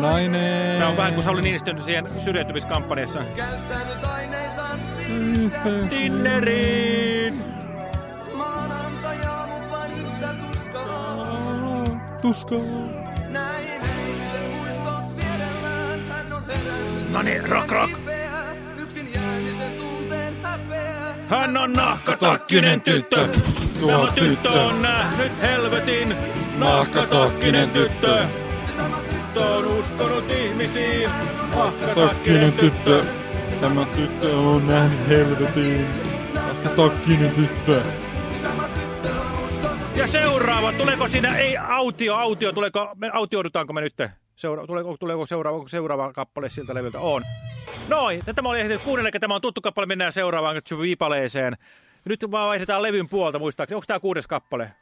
Nainen. Tämä on vähän kuin Sauli Niinistön siihen syrjäytymiskampanjassa. käyttänyt aineitaan Tinneriin! maanantajaa, mut vain yhtä tuskaa. Tuskaa. Näin eilisen muistot vierellään, hän on herännyt. No niin, rock rock! Hän on nahkatakkinen tyttö. Sama tyttö on nähnyt helvetin. Nahkatakkinen tyttö. Sama tyttö on uskonut ihmisiin. Nahkatakkinen tyttö. Tämä tyttö on nähnyt helvetin. Nahkatakkinen tyttö. Ja seuraava, tuleeko siinä, ei autio, autio, tuleeko, me autioidutaanko me nyt? Seura, tuleeko, tuleeko seuraava, onko seuraava kappale siltä levyltä? On. Noin, tämä oli ehtinyt kuunnella, tämä on tuttu kappale, mennään seuraavaan viipaleeseen. Nyt vaan vaihdetaan levyn puolta muistaakseni. Onko tämä kuudes kappale?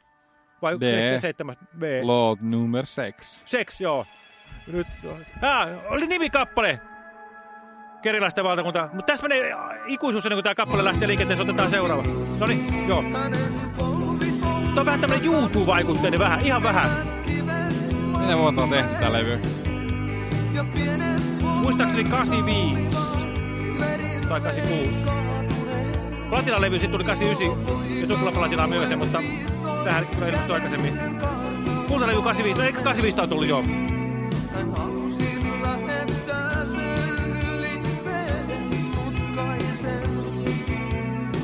Vai B. seitsemäs B? Lord nummer 6. Seks, joo. Nyt, ah, oli nimikappale. Keriläisten valtakunta. Mutta tässä menee ikuisuus ennen kuin tämä kappale lähtee liikenteeseen. Otetaan seuraava. No niin, joo. Tuo on vähän tämmönen YouTube-vaikutteinen vähän, ihan vähän. Mitä muuta on tehty tää levy? Muistaakseni 85 tai 86. Platinalevy sitten tuli 89 ja tuplaplatinaa myös, mutta tähän kyllä ilmestyi aikaisemmin. Kultalevy 85, no eikä 85 on tullut jo. Hän halusi lähettää sen yli veden mutkaisen.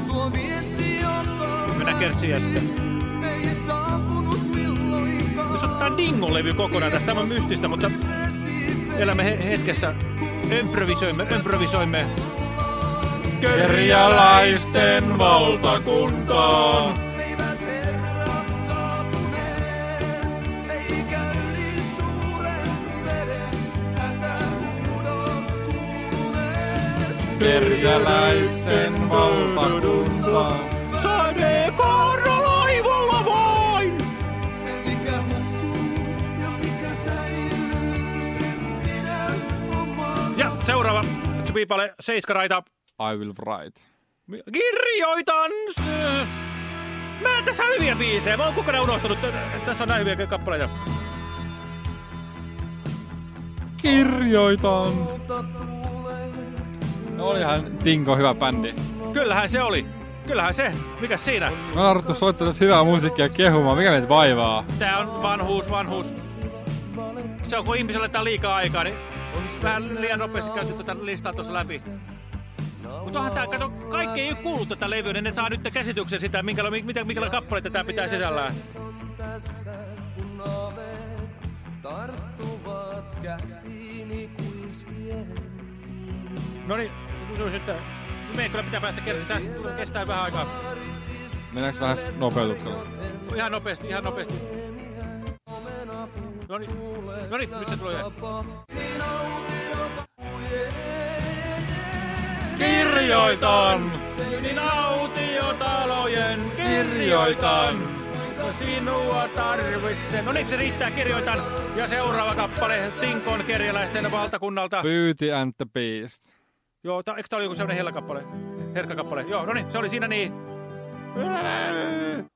Tuo viesti, joka Mennään kertsiin ja sitten. Jos ottaa Dingo-levy kokonaan tästä, tämä on mystistä, mutta elämme he hetkessä. Improvisoimme, improvisoimme. Kerjäläisten valtakuntaan. Kerjäläisten valtakuntaan. Sade seuraava viipale, seiskaraita. I will write. Kirjoitan! Mä en tässä on hyviä biisejä. Mä oon kokonaan unohtanut. Tässä on näin hyviä kappaleita. Kirjoitan. No olihan Tinko hyvä bändi. Kyllähän se oli. Kyllähän se. Mikä siinä? Me ollaan ruvettu soittaa tässä hyvää musiikkia kehumaan. Mikä meitä vaivaa? Tää on vanhuus, vanhuus. Se on, kun ihmiselle tää liikaa aikaa, niin vähän liian nopeasti käyty tätä listaa tuossa läpi. Mutta onhan tää, kato, kaikki ei ole kuullut tätä levyä, niin ne saa nyt käsityksen sitä, minkäla, mitä, minkäla kappaleita tää pitää sisällään. No niin, sitten. Meidän kyllä pitää päästä kerran, sitä kestää vähän aikaa. Mennäänkö vähän nopeutuksella? Ihan nopeasti, ihan nopeasti. No niin, no niin, nyt se tulee. Kirjoitan, niin autiotalojen kirjoitan. Sinua tarvitsen. No niin, se riittää, kirjoitan. Ja seuraava kappale Tinkon kerjäläisten valtakunnalta. Beauty and the Beast. Joo, ta, eikö tää oli joku sellainen hellakappale? Herkkakappale. Joo, no niin, se oli siinä niin.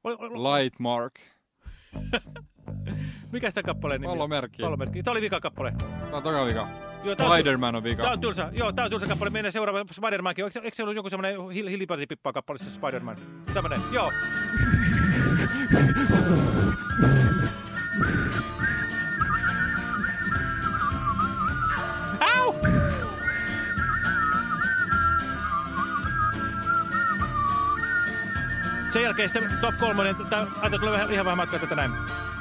Oli, oli, Light Mark. [LAUGHS] Mikä sitä kappaleen nimi? Pallomerkki. Pallomerkki. Tää oli vika kappale. Tää on toka vika. Spider-Man on vika. Tää on tylsä. Joo, tää on tylsä kappale. Meidän seuraava Spider-Mankin. Eikö, eikö se ollut joku semmonen hil kappale, se Spider-Man? Tämmönen. Joo. Jälkeen sitten top kolmonen, aita tulee vähän, ihan vähän matkaa tätä näin.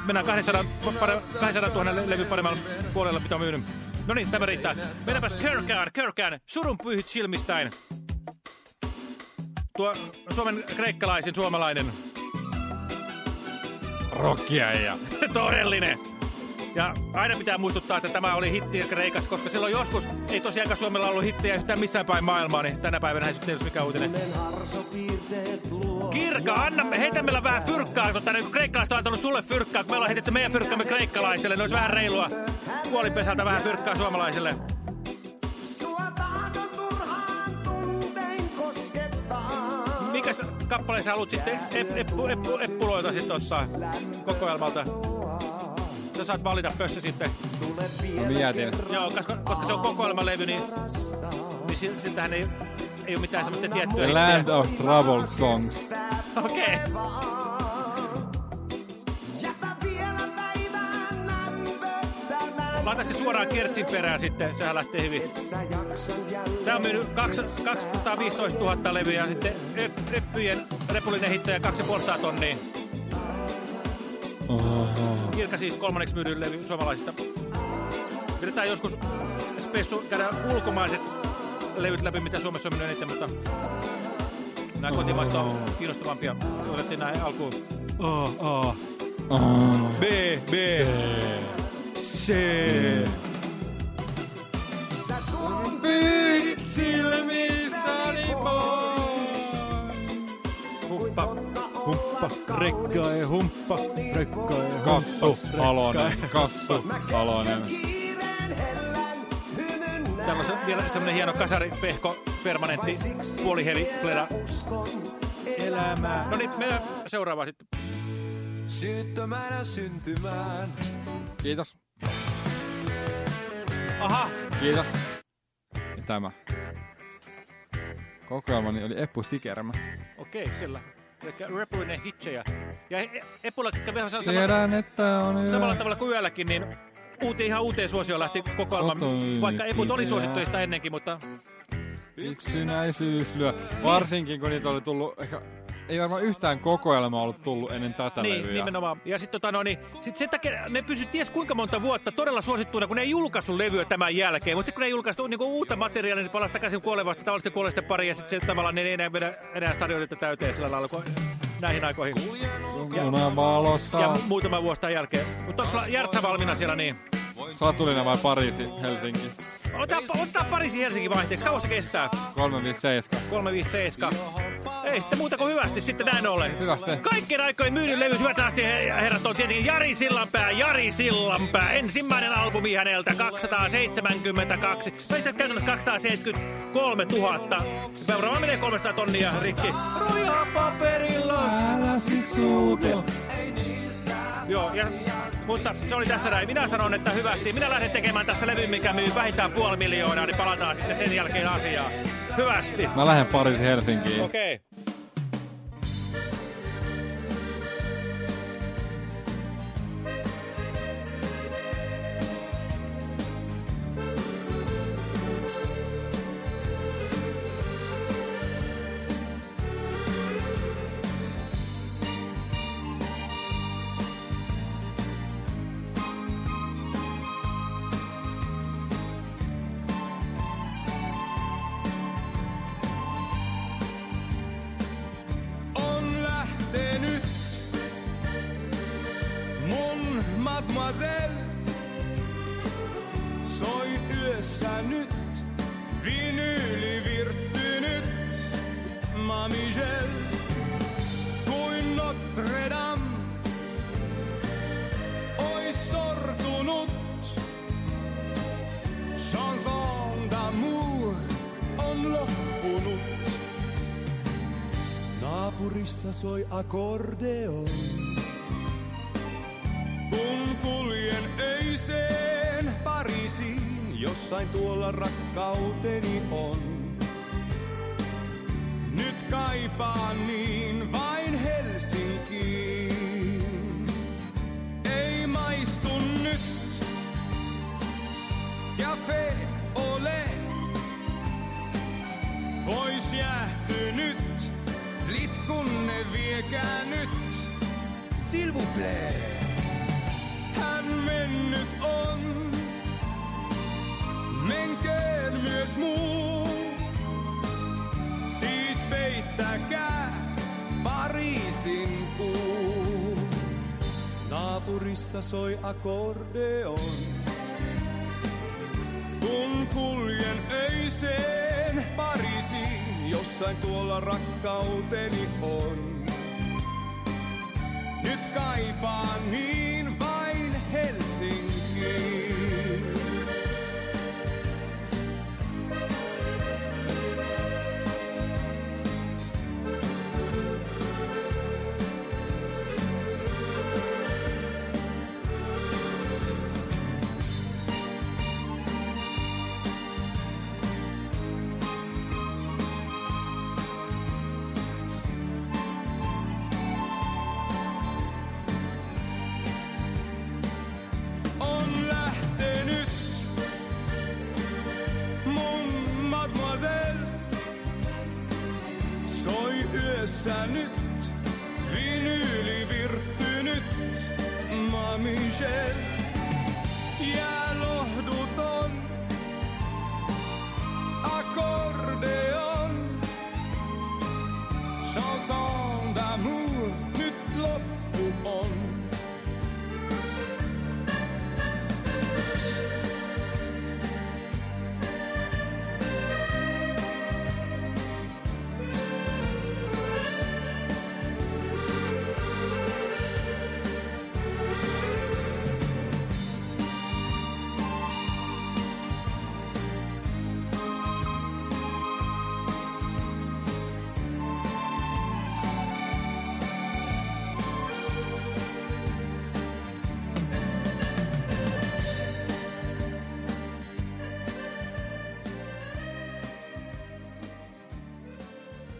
Mennään 200, pare, 200 000 le levy paremmalla puolella, mitä on myynyt. No niin, tämä riittää. Mennäänpäs Körkään, Körkään, surun pyyhit silmistäin. Tuo Suomen kreikkalaisin suomalainen. Rockiäijä. [LAUGHS] Todellinen. Ja aina pitää muistuttaa, että tämä oli hitti Kreikassa, koska silloin joskus ei tosiaankaan Suomella ollut hittejä yhtään missään päin maailmaa, niin tänä päivänä ei sitten mikä uutinen. Kirka, anna, heitä meillä vähän fyrkkaa, kun tänne kreikkalaiset on antanut sulle fyrkkaa, kun me ollaan heitetty meidän fyrkkamme kreikkalaisille, niin olisi vähän reilua puolipesältä vähän fyrkkaa suomalaisille. Mikäs kappale sä haluat sitten ep, eppu, eppu, eppuloita sitten ottaa kokoelmalta? Sä saat valita pössä sitten. No mietin. Joo, koska, koska se on kokoelmalevy, niin, niin si- siltähän ei, ei ole mitään semmoista tiettyä The Land of Troubled Songs. Okei. Laita se suoraan kertsin perään sitten, sehän lähtee hyvin. Tää on myynyt kaks- 215 000 levyä ja sitten Eppyjen Republinen hittejä 2,5 tonnia. Kirka siis kolmanneksi myydyn levy suomalaisista. Pidetään joskus spessu käydä ulkomaiset levyt läpi, mitä Suomessa on myynyt eniten, mutta nämä kotimaista on kiinnostavampia. Otettiin näin alkuun. A, A, B, B, C. Pyyhit humppa, rekkae, humppa, rekkae, Kassu Halonen, Kassu Halonen. Täällä on vielä semmonen hieno kasaripehko, permanentti, puolihevi, fleda. Elämää. No niin, mennään seuraavaan sitten. Syyttömänä syntymään. Kiitos. Aha, Kiitos. Ja tämä. Kokoelmani oli Eppu Sikermä. okei, sillä. Eli Republinen hitsejä. Ja e- Epulla kävi ihan sama, Tiedän, että on samalla tavalla kuin yölläkin, niin uuteen, ihan uuteen suosioon lähti kokoelma. Vaikka Eput oli kipeä. suosittu sitä ennenkin, mutta Yksinäisyys lyö. Varsinkin kun niitä oli tullut ehkä... Ei varmaan yhtään kokoelmaa ollut tullut ennen tätä Niin, levyä. nimenomaan. Ja sitten tota, no, niin, sit sen takia ne pysy ties kuinka monta vuotta todella suosittuina, kun ne ei julkaissut levyä tämän jälkeen. Mutta sitten kun ne ei julkaistu niin uutta materiaalia, niin palasi takaisin kuolevasta, tavallisesti kuolesta pari, ja sitten tavallaan ne ei enää enää stadionita täyteen sillä lailla kuin näihin aikoihin. Valossa. Ja muutama vuosi tämän jälkeen. Mutta onko sulla Järtsä valmiina siellä niin? Satulina vai Pariisi, Helsinki? Ota, ottaa Pariisi Helsinki vaihteeksi. Kauan se kestää? 357. 357. Ei sitten muuta kuin hyvästi sitten näin ollen. Hyvästi. Kaikkien aikojen myydyn levy hyvät asti he- herrat on tietenkin Jari Sillanpää. Jari Sillanpää. Ensimmäinen albumi häneltä 272. No itse asiassa käytännössä 273 000. Seuraava menee 300 tonnia rikki. Ruja paperilla. Äläsi suutu. Joo, ja, mutta se oli tässä näin. Minä sanon, että hyvästi. Minä lähden tekemään tässä levyn, mikä myy vähintään puoli miljoonaa, niin palataan sitten sen jälkeen asiaan. Hyvästi. Mä lähden Pariisi Helsinkiin. Okei. Okay. akordeon. Kun kuljen öiseen Pariisiin, jossain tuolla rakkauteni on. akordeon. Kun kuljen öiseen Pariisiin, jossain tuolla rakkauteni on. Nyt kaipaan niin vain helppoa.